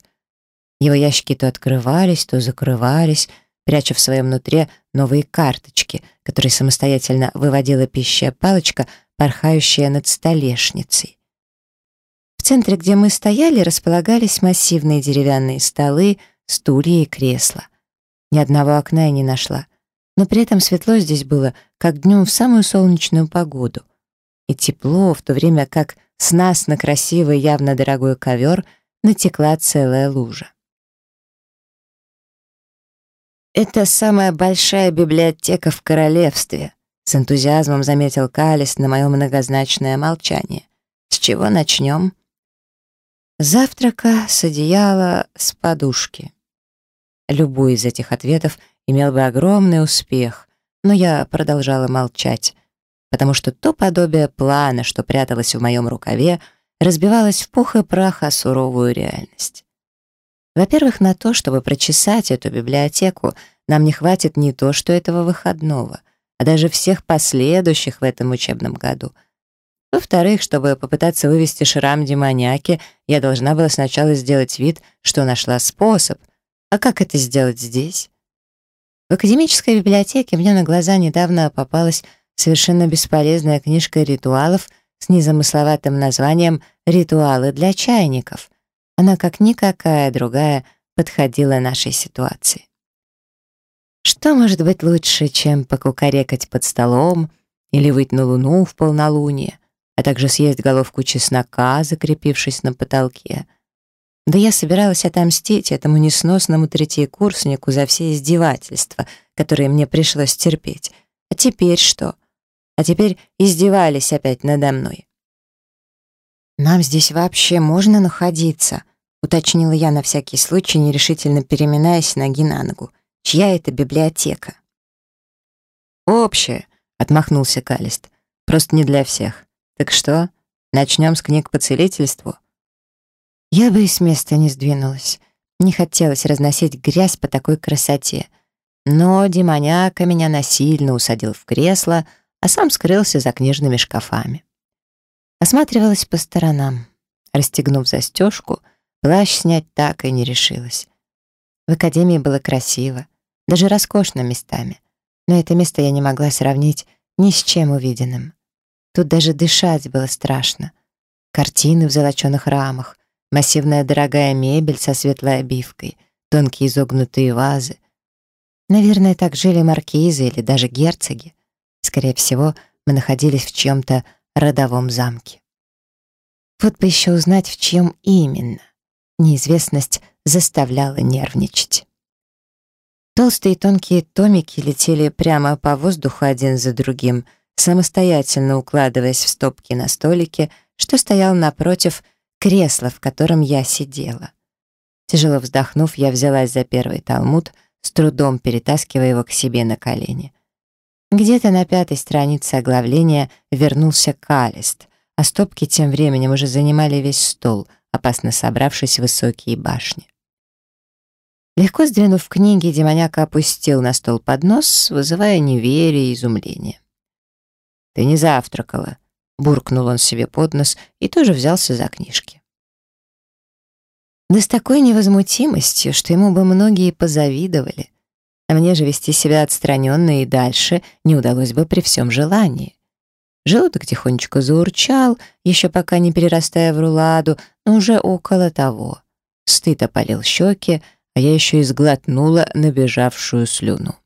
Его ящики то открывались, то закрывались, пряча в своем нутре новые карточки, которые самостоятельно выводила пища палочка, порхающая над столешницей. В центре, где мы стояли, располагались массивные деревянные столы, стулья и кресла. Ни одного окна я не нашла, но при этом светло здесь было, как днем в самую солнечную погоду. И тепло, в то время как с нас на красивый, явно дорогой ковер натекла целая лужа. «Это самая большая библиотека в королевстве», — с энтузиазмом заметил Калис на мое многозначное молчание. «С чего начнем?» «Завтрака, с одеяла, с подушки». Любой из этих ответов имел бы огромный успех, но я продолжала молчать потому что то подобие плана, что пряталось в моем рукаве, разбивалось в пух и прах о суровую реальность. Во-первых, на то, чтобы прочесать эту библиотеку, нам не хватит не то, что этого выходного, а даже всех последующих в этом учебном году. Во-вторых, чтобы попытаться вывести шрам демоняки, я должна была сначала сделать вид, что нашла способ. А как это сделать здесь? В академической библиотеке мне на глаза недавно попалась совершенно бесполезная книжка ритуалов с незамысловатым названием «Ритуалы для чайников». Она, как никакая другая, подходила нашей ситуации. Что может быть лучше, чем покукарекать под столом или выть на луну в полнолуние, а также съесть головку чеснока, закрепившись на потолке? Да я собиралась отомстить этому несносному третьекурснику за все издевательства, которые мне пришлось терпеть. А теперь что? а теперь издевались опять надо мной. «Нам здесь вообще можно находиться?» — уточнила я на всякий случай, нерешительно переминаясь ноги на ногу. «Чья это библиотека?» «Общая», — отмахнулся Калист. «Просто не для всех. Так что, начнем с книг по целительству?» Я бы и с места не сдвинулась. Не хотелось разносить грязь по такой красоте. Но демоняка меня насильно усадил в кресло — а сам скрылся за книжными шкафами. А Осматривалась по сторонам. Расстегнув застежку, плащ снять так и не решилась. В академии было красиво, даже роскошно местами, но это место я не могла сравнить ни с чем увиденным. Тут даже дышать было страшно. Картины в золоченых рамах, массивная дорогая мебель со светлой обивкой, тонкие изогнутые вазы. Наверное, так жили маркизы или даже герцоги. Скорее всего, мы находились в чьем-то родовом замке. Вот бы еще узнать, в чьем именно. Неизвестность заставляла нервничать. Толстые и тонкие томики летели прямо по воздуху один за другим, самостоятельно укладываясь в стопки на столике, что стоял напротив кресла, в котором я сидела. Тяжело вздохнув, я взялась за первый талмуд, с трудом перетаскивая его к себе на колени — где-то на пятой странице оглавления вернулся Калест, а стопки тем временем уже занимали весь стол, опасно собравшись в высокие башни. Легко сдвинув книги, демоняка опустил на стол поднос, вызывая неверие и изумление. «Ты не завтракала», — буркнул он себе под нос и тоже взялся за книжки. Да с такой невозмутимостью, что ему бы многие позавидовали — а мне же вести себя отстраненно и дальше не удалось бы при всем желании. Желудок тихонечко заурчал, еще пока не перерастая в руладу, но уже около того. Стыд опалил щеки, а я еще и сглотнула набежавшую слюну.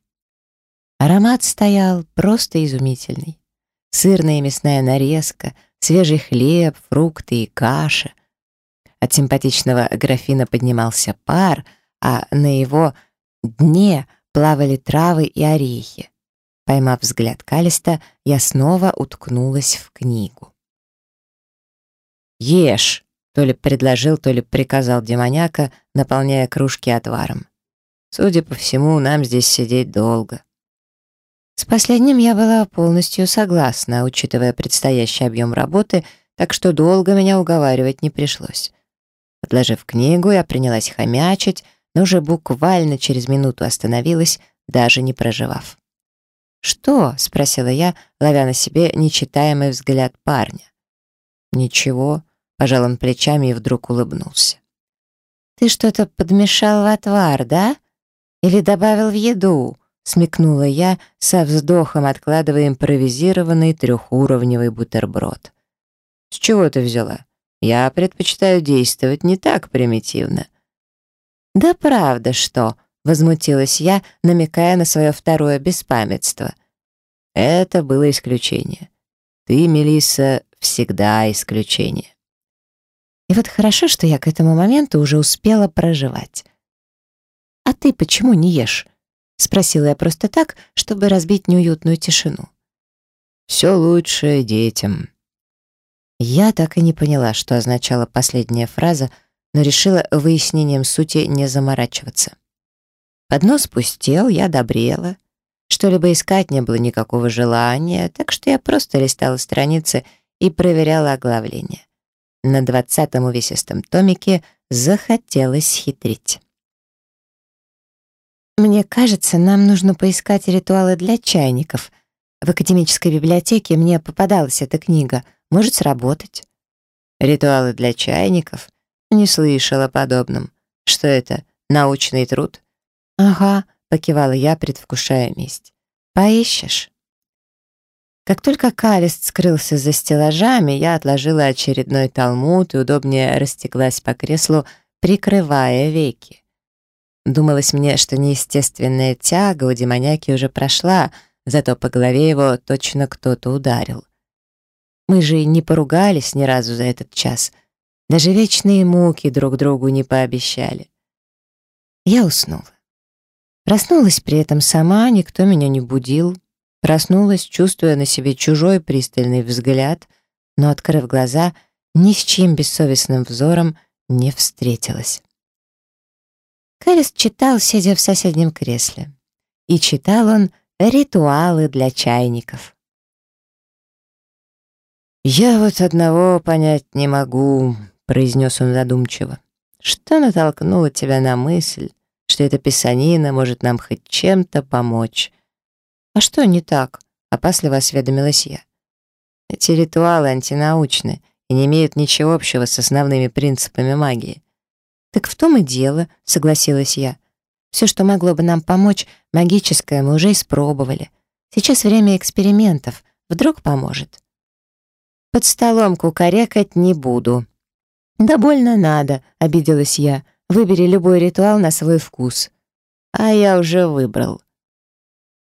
Аромат стоял просто изумительный. Сырная и мясная нарезка, свежий хлеб, фрукты и каша. От симпатичного графина поднимался пар, а на его дне — плавали травы и орехи. Поймав взгляд Калиста, я снова уткнулась в книгу. «Ешь!» — то ли предложил, то ли приказал демоняка, наполняя кружки отваром. «Судя по всему, нам здесь сидеть долго». С последним я была полностью согласна, учитывая предстоящий объем работы, так что долго меня уговаривать не пришлось. Отложив книгу, я принялась хомячить, но уже буквально через минуту остановилась, даже не проживав. «Что?» — спросила я, ловя на себе нечитаемый взгляд парня. «Ничего», — пожал он плечами и вдруг улыбнулся. «Ты что-то подмешал в отвар, да? Или добавил в еду?» — смекнула я, со вздохом откладывая импровизированный трехуровневый бутерброд. «С чего ты взяла? Я предпочитаю действовать не так примитивно», да правда что?» — возмутилась я, намекая на свое второе беспамятство. Это было исключение. Ты, Мелиса, всегда исключение. И вот хорошо, что я к этому моменту уже успела проживать. «А ты почему не ешь?» — спросила я просто так, чтобы разбить неуютную тишину. «Все лучше детям». Я так и не поняла, что означала последняя фраза — но решила выяснением сути не заморачиваться. Поднос пустел, я добрела. Что-либо искать не было никакого желания, так что я просто листала страницы и проверяла оглавление. На двадцатом увесистом томике захотелось хитрить. «Мне кажется, нам нужно поискать ритуалы для чайников. В академической библиотеке мне попадалась эта книга. Может сработать?» «Ритуалы для чайников?» Не слышала подобным. Что это, научный труд? Ага, покивала я, предвкушая месть. Поищешь? Как только Калист скрылся за стеллажами, я отложила очередной талмуд и удобнее растеклась по креслу, прикрывая веки. Думалось мне, что неестественная тяга у демоняки уже прошла, зато по голове его точно кто-то ударил. Мы же не поругались ни разу за этот час — даже вечные муки друг другу не пообещали. Я уснула. Проснулась при этом сама, никто меня не будил. Проснулась, чувствуя на себе чужой пристальный взгляд, но, открыв глаза, ни с чьим бессовестным взором не встретилась. Кэллис читал, сидя в соседнем кресле. И читал он «Ритуалы для чайников». «Я вот одного понять не могу», произнес он задумчиво. «Что натолкнуло тебя на мысль, что эта писанина может нам хоть чем-то помочь?» «А что не так?» — опасливо осведомилась я. «Эти ритуалы антинаучны и не имеют ничего общего с основными принципами магии». «Так в том и дело», — согласилась я. «Все, что могло бы нам помочь, магическое мы уже испробовали. Сейчас время экспериментов. Вдруг поможет». «Под столом кукарекать не буду», «Да больно надо», — обиделась я. «Выбери любой ритуал на свой вкус». «А я уже выбрал».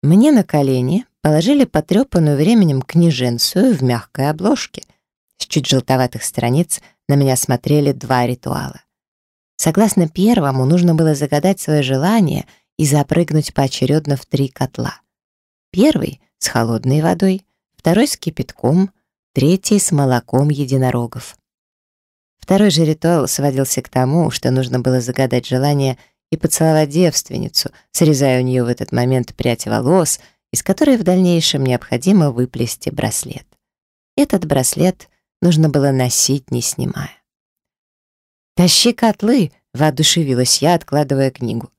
Мне на колени положили потрепанную временем книженцию в мягкой обложке. С чуть желтоватых страниц на меня смотрели два ритуала. Согласно первому, нужно было загадать свое желание и запрыгнуть поочередно в три котла. Первый — с холодной водой, второй — с кипятком, третий — с молоком единорогов. Второй же ритуал сводился к тому, что нужно было загадать желание и поцеловать девственницу, срезая у нее в этот момент прядь волос, из которой в дальнейшем необходимо выплести браслет. Этот браслет нужно было носить, не снимая. «Тащи котлы!» — воодушевилась я, откладывая книгу.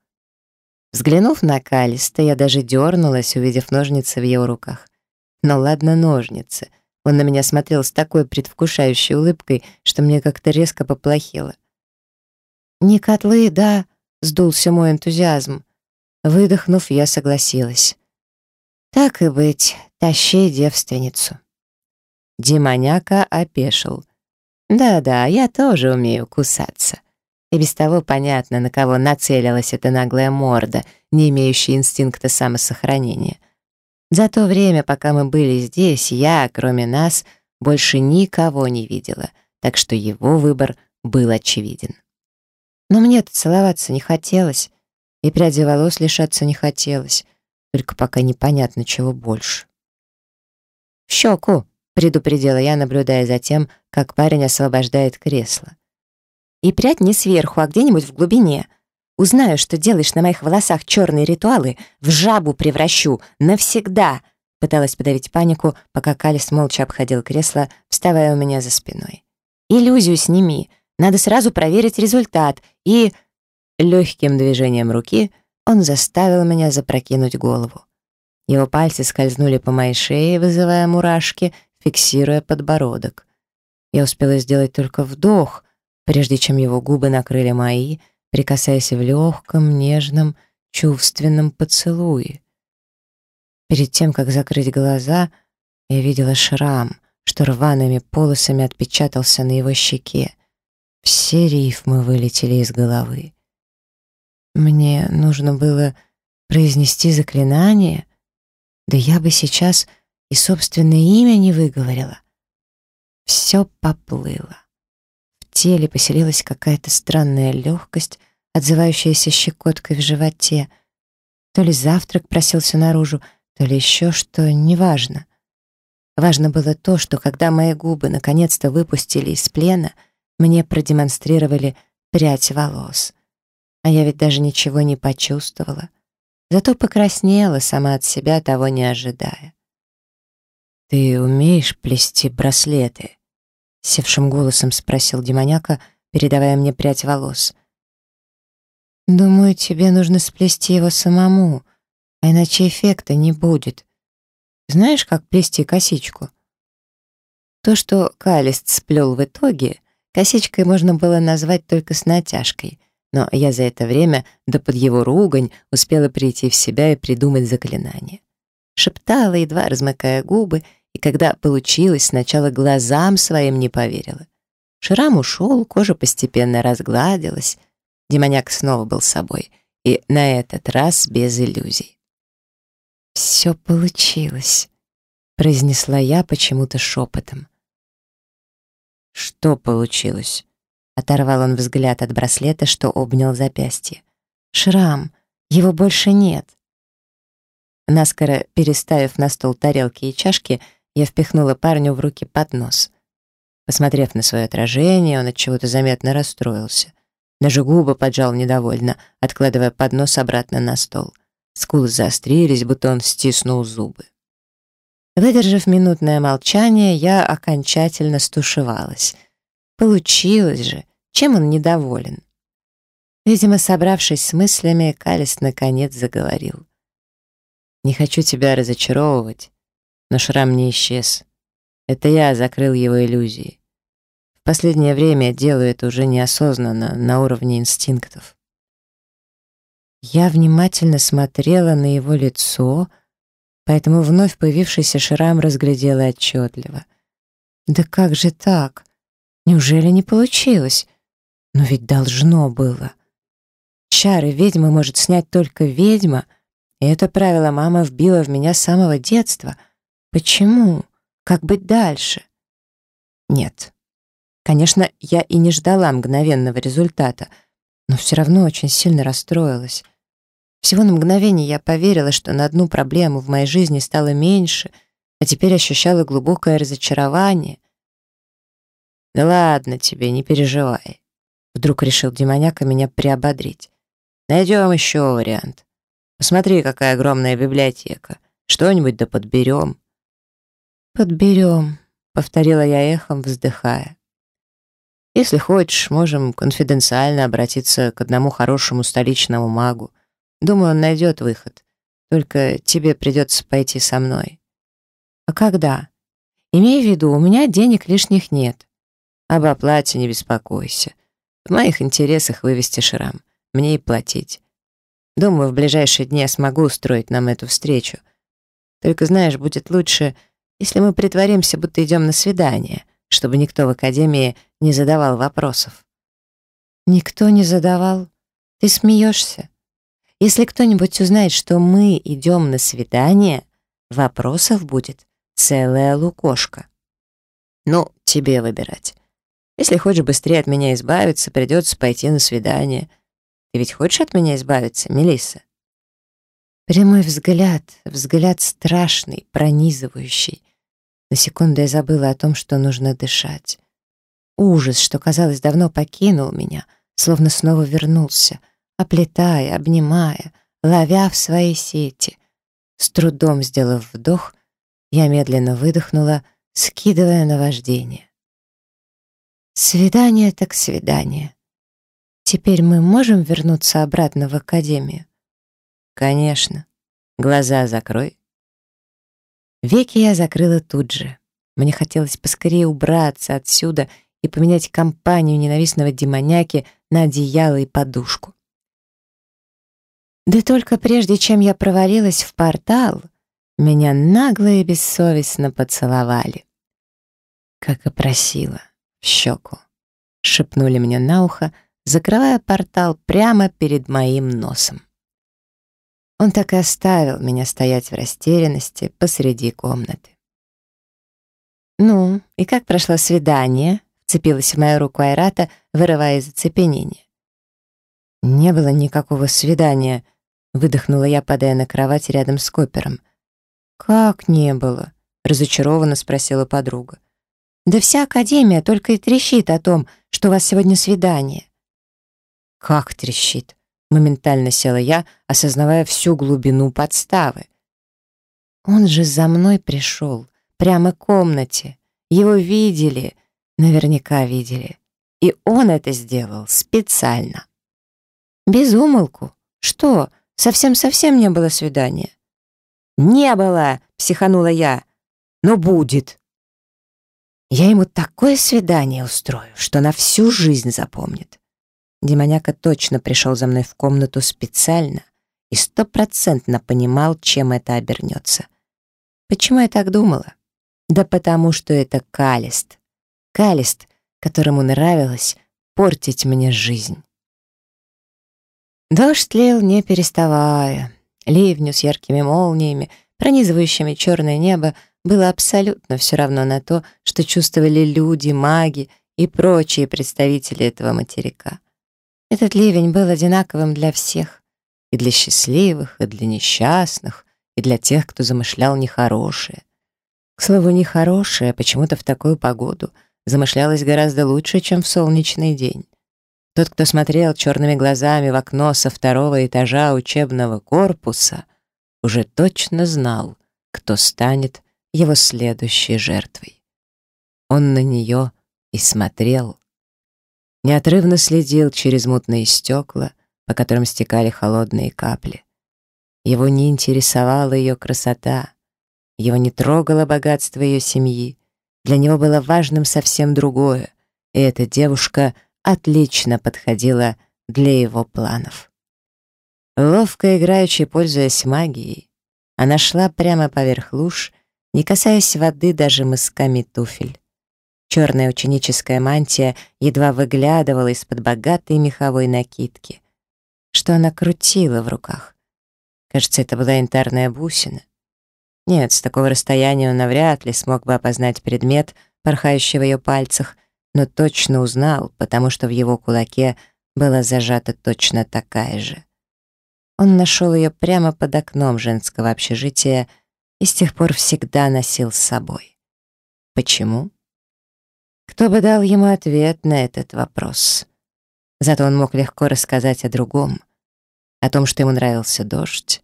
Взглянув на Калиста, я даже дернулась, увидев ножницы в его руках. Но ладно ножницы — он на меня смотрел с такой предвкушающей улыбкой, что мне как-то резко поплохело. «Не котлы, да», — сдулся мой энтузиазм. Выдохнув, я согласилась. «Так и быть, тащи девственницу». Демоняка опешил. «Да-да, я тоже умею кусаться». И без того понятно, на кого нацелилась эта наглая морда, не имеющая инстинкта самосохранения — за то время, пока мы были здесь, я, кроме нас, больше никого не видела, так что его выбор был очевиден. Но мне целоваться не хотелось, и пряди волос лишаться не хотелось, только пока непонятно чего больше. «В щеку!» — предупредила я, наблюдая за тем, как парень освобождает кресло. «И прядь не сверху, а где-нибудь в глубине», Узнаю, что делаешь на моих волосах черные ритуалы, в жабу превращу, навсегда!» Пыталась подавить панику, пока Калис молча обходил кресло, вставая у меня за спиной. «Иллюзию сними! Надо сразу проверить результат!» И легким движением руки он заставил меня запрокинуть голову. Его пальцы скользнули по моей шее, вызывая мурашки, фиксируя подбородок. Я успела сделать только вдох, прежде чем его губы накрыли мои, прикасаясь в легком, нежном, чувственном поцелуе. Перед тем, как закрыть глаза, я видела шрам, что рваными полосами отпечатался на его щеке. Все рифмы вылетели из головы. Мне нужно было произнести заклинание, да я бы сейчас и собственное имя не выговорила. Все поплыло теле поселилась какая-то странная легкость, отзывающаяся щекоткой в животе. То ли завтрак просился наружу, то ли еще что, неважно. Важно было то, что когда мои губы наконец-то выпустили из плена, мне продемонстрировали прядь волос. А я ведь даже ничего не почувствовала. Зато покраснела сама от себя, того не ожидая. «Ты умеешь плести браслеты?» Севшим голосом спросил демоняка, передавая мне прядь волос. «Думаю, тебе нужно сплести его самому, а иначе эффекта не будет. Знаешь, как плести косичку?» То, что Калист сплел в итоге, косичкой можно было назвать только с натяжкой, но я за это время, да под его ругань, успела прийти в себя и придумать заклинание. Шептала, едва размыкая губы, и когда получилось, сначала глазам своим не поверила. Шрам ушел, кожа постепенно разгладилась. Демоняк снова был собой, и на этот раз без иллюзий. «Все получилось», — произнесла я почему-то шепотом. «Что получилось?» — оторвал он взгляд от браслета, что обнял запястье. «Шрам, его больше нет». Наскоро переставив на стол тарелки и чашки, — я впихнула парню в руки поднос. Посмотрев на свое отражение, он от чего-то заметно расстроился. Даже губы поджал недовольно, откладывая поднос обратно на стол. Скулы заострились, будто он стиснул зубы. Выдержав минутное молчание, я окончательно стушевалась. Получилось же, чем он недоволен? Видимо, собравшись с мыслями, Калис наконец заговорил. «Не хочу тебя разочаровывать, но шрам не исчез. Это я закрыл его иллюзии. В последнее время делаю это уже неосознанно, на уровне инстинктов. Я внимательно смотрела на его лицо, поэтому вновь появившийся шрам разглядела отчетливо. Да как же так? Неужели не получилось? Но ведь должно было. Чары ведьмы может снять только ведьма, и это правило мама вбила в меня с самого детства — Почему? Как быть дальше? Нет. Конечно, я и не ждала мгновенного результата, но все равно очень сильно расстроилась. Всего на мгновение я поверила, что на одну проблему в моей жизни стало меньше, а теперь ощущала глубокое разочарование. «Да ладно тебе, не переживай», — вдруг решил демоняка меня приободрить. «Найдем еще вариант. Посмотри, какая огромная библиотека. Что-нибудь да подберем. «Подберем», — повторила я эхом, вздыхая. «Если хочешь, можем конфиденциально обратиться к одному хорошему столичному магу. Думаю, он найдет выход. Только тебе придется пойти со мной». «А когда?» «Имей в виду, у меня денег лишних нет». «Об оплате не беспокойся. В моих интересах вывести шрам. Мне и платить. Думаю, в ближайшие дни я смогу устроить нам эту встречу. Только, знаешь, будет лучше...» если мы притворимся, будто идем на свидание, чтобы никто в академии не задавал вопросов». «Никто не задавал? Ты смеешься? Если кто-нибудь узнает, что мы идем на свидание, вопросов будет целая лукошка». «Ну, тебе выбирать. Если хочешь быстрее от меня избавиться, придется пойти на свидание. Ты ведь хочешь от меня избавиться, Мелисса?» Прямой взгляд, взгляд страшный, пронизывающий. На секунду я забыла о том, что нужно дышать. Ужас, что, казалось, давно покинул меня, словно снова вернулся, оплетая, обнимая, ловя в свои сети. С трудом сделав вдох, я медленно выдохнула, скидывая наваждение. Свидание так свидание. Теперь мы можем вернуться обратно в академию? Конечно. Глаза закрой Веки я закрыла тут же. Мне хотелось поскорее убраться отсюда и поменять компанию ненавистного демоняки на одеяло и подушку. Да только прежде чем я провалилась в портал, меня нагло и бессовестно поцеловали. Как и просила, в щеку. Шепнули мне на ухо, закрывая портал прямо перед моим носом. Он так и оставил меня стоять в растерянности посреди комнаты. «Ну, и как прошло свидание?» — вцепилась в мою руку Айрата, вырывая из оцепенения. «Не было никакого свидания», — выдохнула я, падая на кровать рядом с Копером. «Как не было?» — разочарованно спросила подруга. «Да вся Академия только и трещит о том, что у вас сегодня свидание». «Как трещит?» Моментально села я, осознавая всю глубину подставы. Он же за мной пришел, прямо к комнате. Его видели, наверняка видели. И он это сделал специально. Без умолку. Что, совсем-совсем не было свидания? «Не было!» — психанула я. «Но будет!» Я ему такое свидание устрою, что на всю жизнь запомнит. Демоняка точно пришел за мной в комнату специально и стопроцентно понимал, чем это обернется. Почему я так думала? Да потому что это Калист. Калист, которому нравилось портить мне жизнь. Дождь лил, не переставая. Ливню с яркими молниями, пронизывающими черное небо, было абсолютно все равно на то, что чувствовали люди, маги и прочие представители этого материка. Этот ливень был одинаковым для всех. И для счастливых, и для несчастных, и для тех, кто замышлял нехорошее. К слову, нехорошее почему-то в такую погоду замышлялось гораздо лучше, чем в солнечный день. Тот, кто смотрел черными глазами в окно со второго этажа учебного корпуса, уже точно знал, кто станет его следующей жертвой. Он на нее и смотрел, неотрывно следил через мутные стекла, по которым стекали холодные капли. Его не интересовала ее красота, его не трогало богатство ее семьи. Для него было важным совсем другое, и эта девушка отлично подходила для его планов. Ловко играючи, пользуясь магией, она шла прямо поверх луж, не касаясь воды даже мысками туфель. Черная ученическая мантия едва выглядывала из-под богатой меховой накидки. Что она крутила в руках? Кажется, это была янтарная бусина. Нет, с такого расстояния он навряд ли смог бы опознать предмет, порхающий в ее пальцах, но точно узнал, потому что в его кулаке была зажата точно такая же. Он нашел ее прямо под окном женского общежития и с тех пор всегда носил с собой. Почему? Кто бы дал ему ответ на этот вопрос? Зато он мог легко рассказать о другом, о том, что ему нравился дождь,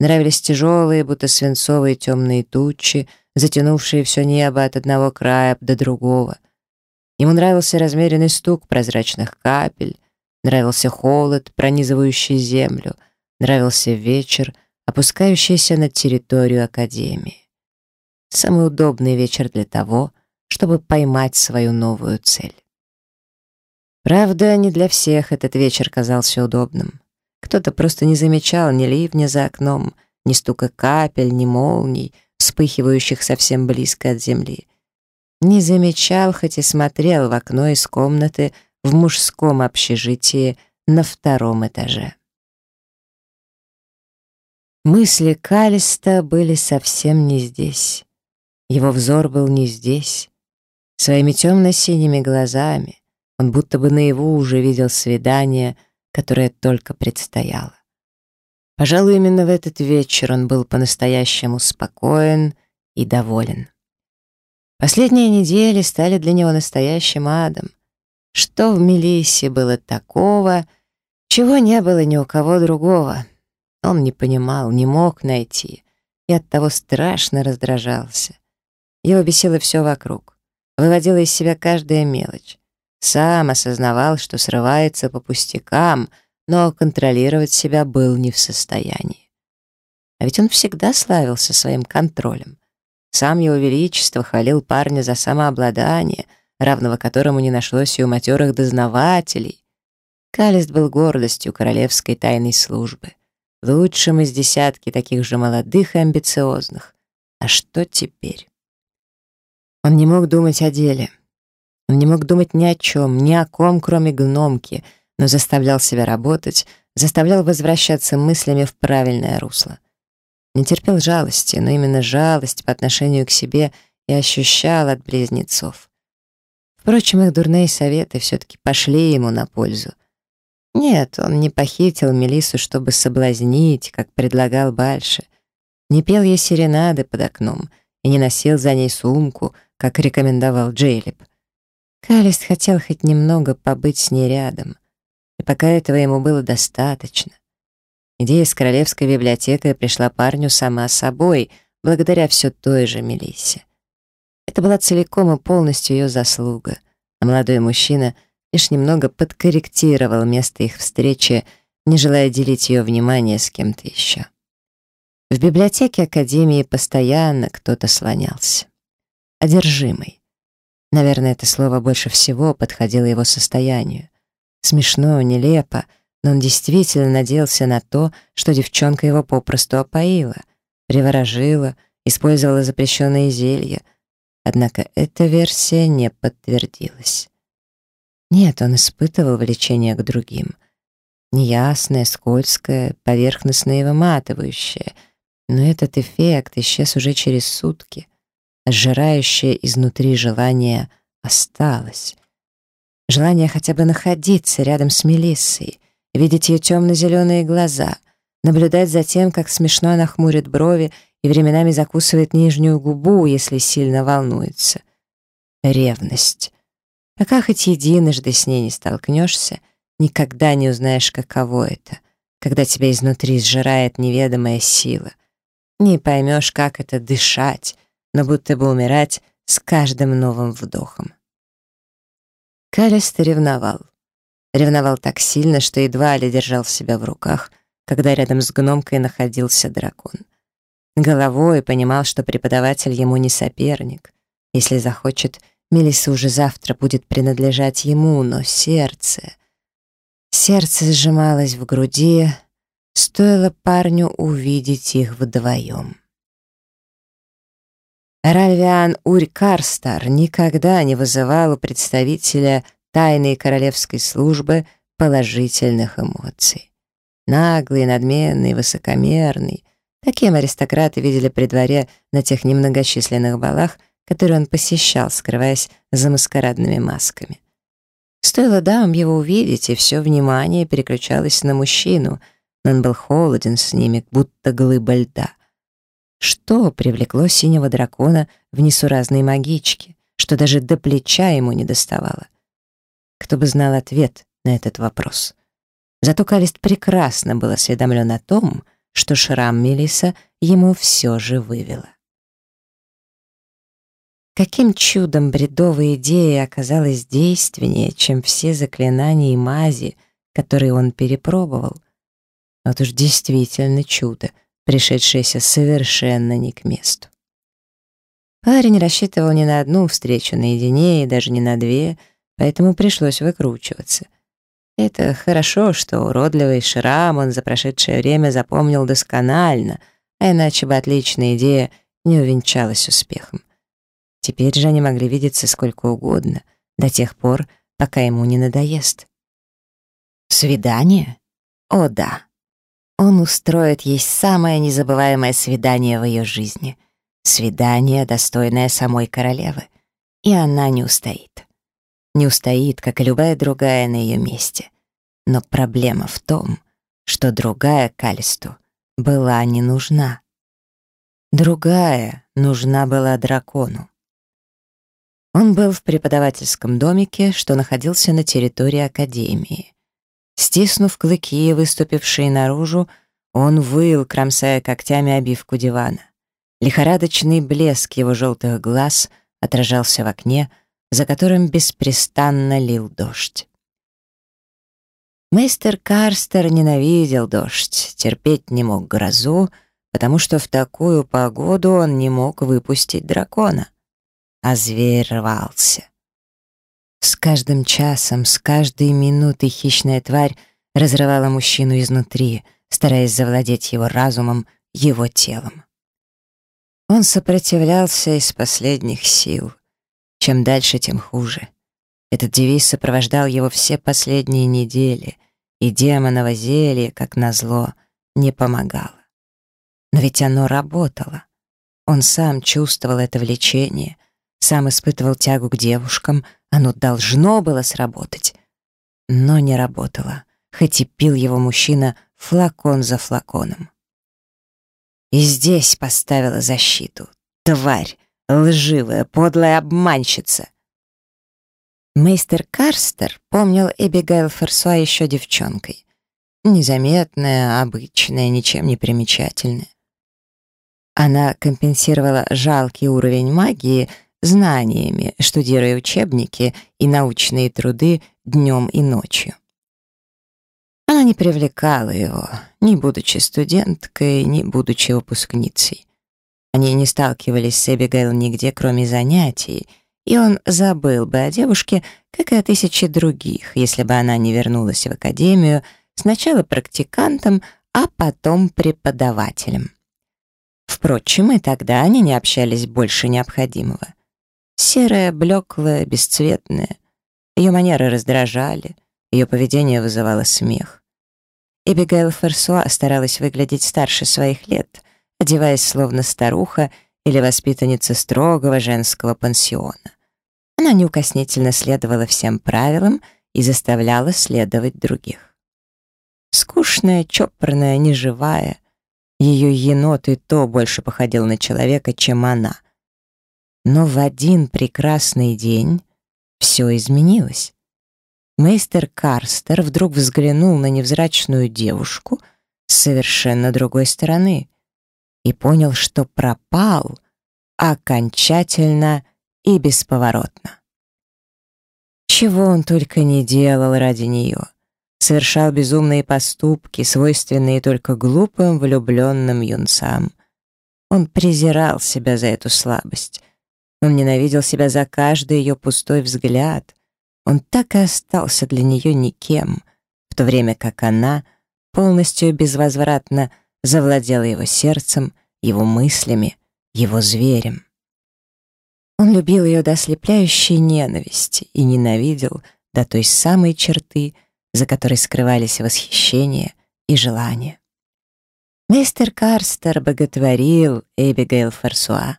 нравились тяжелые, будто свинцовые темные тучи, затянувшие все небо от одного края до другого. Ему нравился размеренный стук прозрачных капель, нравился холод, пронизывающий землю, нравился вечер, опускающийся на территорию Академии. Самый удобный вечер для того, чтобы поймать свою новую цель. Правда, не для всех этот вечер казался удобным. Кто-то просто не замечал ни ливня за окном, ни стука капель, ни молний, вспыхивающих совсем близко от земли. Не замечал, хоть и смотрел в окно из комнаты в мужском общежитии на втором этаже. Мысли Калиста были совсем не здесь. Его взор был не здесь. Своими темно-синими глазами он будто бы наяву уже видел свидание, которое только предстояло. Пожалуй, именно в этот вечер он был по-настоящему спокоен и доволен. Последние недели стали для него настоящим адом. Что в Мелиссе было такого, чего не было ни у кого другого? Он не понимал, не мог найти, и оттого страшно раздражался. Его бесило все вокруг выводила из себя каждая мелочь. Сам осознавал, что срывается по пустякам, но контролировать себя был не в состоянии. А ведь он всегда славился своим контролем. Сам его величество хвалил парня за самообладание, равного которому не нашлось и у матерых дознавателей. Калест был гордостью королевской тайной службы, лучшим из десятки таких же молодых и амбициозных. А что теперь? Он не мог думать о деле. Он не мог думать ни о чем, ни о ком, кроме гномки, но заставлял себя работать, заставлял возвращаться мыслями в правильное русло. Не терпел жалости, но именно жалость по отношению к себе и ощущал от близнецов. Впрочем, их дурные советы все-таки пошли ему на пользу. Нет, он не похитил Мелису, чтобы соблазнить, как предлагал Бальше. Не пел ей серенады под окном и не носил за ней сумку — как рекомендовал Джейлип. Калист хотел хоть немного побыть с ней рядом, и пока этого ему было достаточно. Идея с королевской библиотекой пришла парню сама собой, благодаря все той же Мелиссе. Это была целиком и полностью ее заслуга, а молодой мужчина лишь немного подкорректировал место их встречи, не желая делить ее внимание с кем-то еще. В библиотеке Академии постоянно кто-то слонялся одержимый. Наверное, это слово больше всего подходило его состоянию. Смешно, нелепо, но он действительно надеялся на то, что девчонка его попросту опоила, приворожила, использовала запрещенные зелья. Однако эта версия не подтвердилась. Нет, он испытывал влечение к другим. Неясное, скользкое, поверхностное и выматывающее. Но этот эффект исчез уже через сутки сжирающее изнутри желание осталось. Желание хотя бы находиться рядом с Мелиссой, видеть ее темно-зеленые глаза, наблюдать за тем, как смешно она хмурит брови и временами закусывает нижнюю губу, если сильно волнуется. Ревность. А Пока хоть единожды с ней не столкнешься, никогда не узнаешь, каково это, когда тебя изнутри сжирает неведомая сила. Не поймешь, как это дышать — но будто бы умирать с каждым новым вдохом. Калест ревновал. Ревновал так сильно, что едва ли держал себя в руках, когда рядом с гномкой находился дракон. Головой понимал, что преподаватель ему не соперник. Если захочет, Мелисса уже завтра будет принадлежать ему, но сердце... Сердце сжималось в груди, стоило парню увидеть их вдвоем. Равиан Урь Карстар никогда не вызывал у представителя тайной королевской службы положительных эмоций. Наглый, надменный, высокомерный. Таким аристократы видели при дворе на тех немногочисленных балах, которые он посещал, скрываясь за маскарадными масками. Стоило дам его увидеть, и все внимание переключалось на мужчину, но он был холоден с ними, будто глыба льда — что привлекло синего дракона в несуразные магички, что даже до плеча ему не доставало. Кто бы знал ответ на этот вопрос. Зато Калист прекрасно был осведомлен о том, что шрам Мелиса ему все же вывела. Каким чудом бредовая идея оказалась действеннее, чем все заклинания и мази, которые он перепробовал? Вот уж действительно чудо пришедшаяся совершенно не к месту. Парень рассчитывал не на одну встречу наедине и даже не на две, поэтому пришлось выкручиваться. Это хорошо, что уродливый шрам он за прошедшее время запомнил досконально, а иначе бы отличная идея не увенчалась успехом. Теперь же они могли видеться сколько угодно, до тех пор, пока ему не надоест. «Свидание? О да!» Он устроит ей самое незабываемое свидание в ее жизни. Свидание, достойное самой королевы. И она не устоит. Не устоит, как и любая другая на ее месте. Но проблема в том, что другая Калисту была не нужна. Другая нужна была дракону. Он был в преподавательском домике, что находился на территории Академии. Стиснув клыки и выступившие наружу, он выл, кромсая когтями обивку дивана. Лихорадочный блеск его желтых глаз отражался в окне, за которым беспрестанно лил дождь. Мистер Карстер ненавидел дождь, терпеть не мог грозу, потому что в такую погоду он не мог выпустить дракона. А зверь рвался. С каждым часом, с каждой минутой хищная тварь разрывала мужчину изнутри, стараясь завладеть его разумом, его телом. Он сопротивлялся из последних сил. Чем дальше, тем хуже. Этот девиз сопровождал его все последние недели, и демоново зелье, как назло, не помогало. Но ведь оно работало. Он сам чувствовал это влечение — сам испытывал тягу к девушкам, а оно должно было сработать. Но не работало, хоть и пил его мужчина флакон за флаконом. И здесь поставила защиту. Тварь, лживая, подлая обманщица. Мейстер Карстер помнил Эбигейл Ферсуа еще девчонкой. Незаметная, обычная, ничем не примечательная. Она компенсировала жалкий уровень магии знаниями, штудируя учебники и научные труды днем и ночью. Она не привлекала его, не будучи студенткой, не будучи выпускницей. Они не сталкивались с Эбигейл нигде, кроме занятий, и он забыл бы о девушке, как и о тысяче других, если бы она не вернулась в академию сначала практикантом, а потом преподавателем. Впрочем, и тогда они не общались больше необходимого. Серая, блеклая, бесцветная. Ее манеры раздражали, ее поведение вызывало смех. Эбигейл Ферсуа старалась выглядеть старше своих лет, одеваясь словно старуха или воспитанница строгого женского пансиона. Она неукоснительно следовала всем правилам и заставляла следовать других. Скучная, чопорная, неживая. Ее енот и то больше походил на человека, чем она — но в один прекрасный день все изменилось. Мейстер Карстер вдруг взглянул на невзрачную девушку с совершенно другой стороны и понял, что пропал окончательно и бесповоротно. Чего он только не делал ради нее. Совершал безумные поступки, свойственные только глупым влюбленным юнцам. Он презирал себя за эту слабость, он ненавидел себя за каждый ее пустой взгляд. Он так и остался для нее никем, в то время как она полностью безвозвратно завладела его сердцем, его мыслями, его зверем. Он любил ее до ослепляющей ненависти и ненавидел до той самой черты, за которой скрывались восхищение и желание. Мистер Карстер боготворил Эбигейл Фарсуа,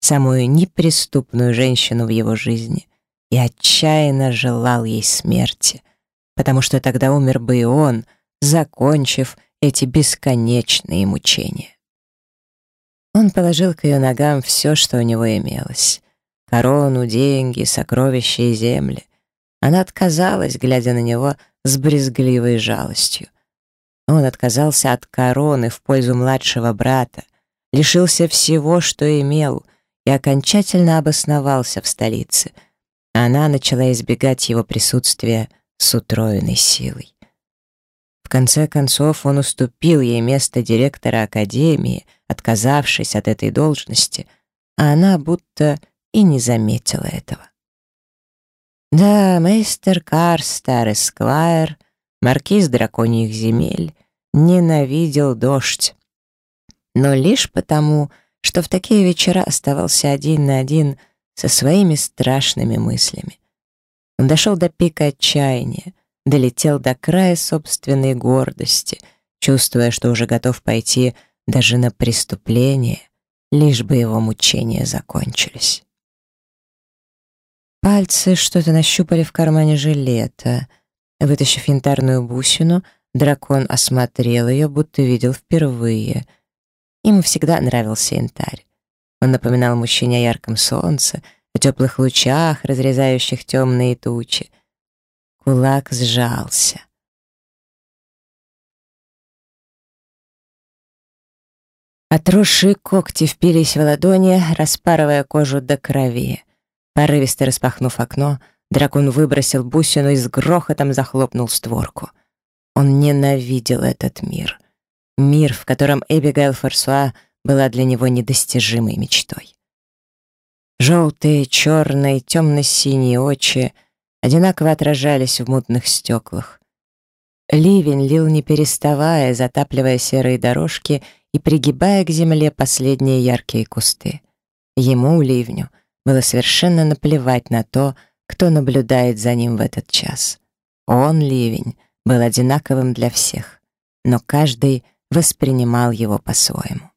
самую неприступную женщину в его жизни и отчаянно желал ей смерти, потому что тогда умер бы и он, закончив эти бесконечные мучения. Он положил к ее ногам все, что у него имелось — корону, деньги, сокровища и земли. Она отказалась, глядя на него с брезгливой жалостью. Он отказался от короны в пользу младшего брата, лишился всего, что имел, и окончательно обосновался в столице. Она начала избегать его присутствия с утроенной силой. В конце концов он уступил ей место директора академии, отказавшись от этой должности, а она будто и не заметила этого. Да, мейстер Карр старый сквайр, маркиз драконьих земель, ненавидел дождь. Но лишь потому, что что в такие вечера оставался один на один со своими страшными мыслями. Он дошел до пика отчаяния, долетел до края собственной гордости, чувствуя, что уже готов пойти даже на преступление, лишь бы его мучения закончились. Пальцы что-то нащупали в кармане жилета. Вытащив янтарную бусину, дракон осмотрел ее, будто видел впервые — Ему всегда нравился янтарь. Он напоминал мужчине о ярком солнце, о теплых лучах, разрезающих темные тучи. Кулак сжался. Отросшие когти впились в ладони, распарывая кожу до крови. Порывисто распахнув окно, дракон выбросил бусину и с грохотом захлопнул створку. Он ненавидел этот мир мир, в котором Эбигейл Форсуа была для него недостижимой мечтой. Желтые, черные, темно-синие очи одинаково отражались в мутных стеклах. Ливень лил не переставая, затапливая серые дорожки и пригибая к земле последние яркие кусты. Ему, ливню, было совершенно наплевать на то, кто наблюдает за ним в этот час. Он, ливень, был одинаковым для всех, но каждый воспринимал его по-своему.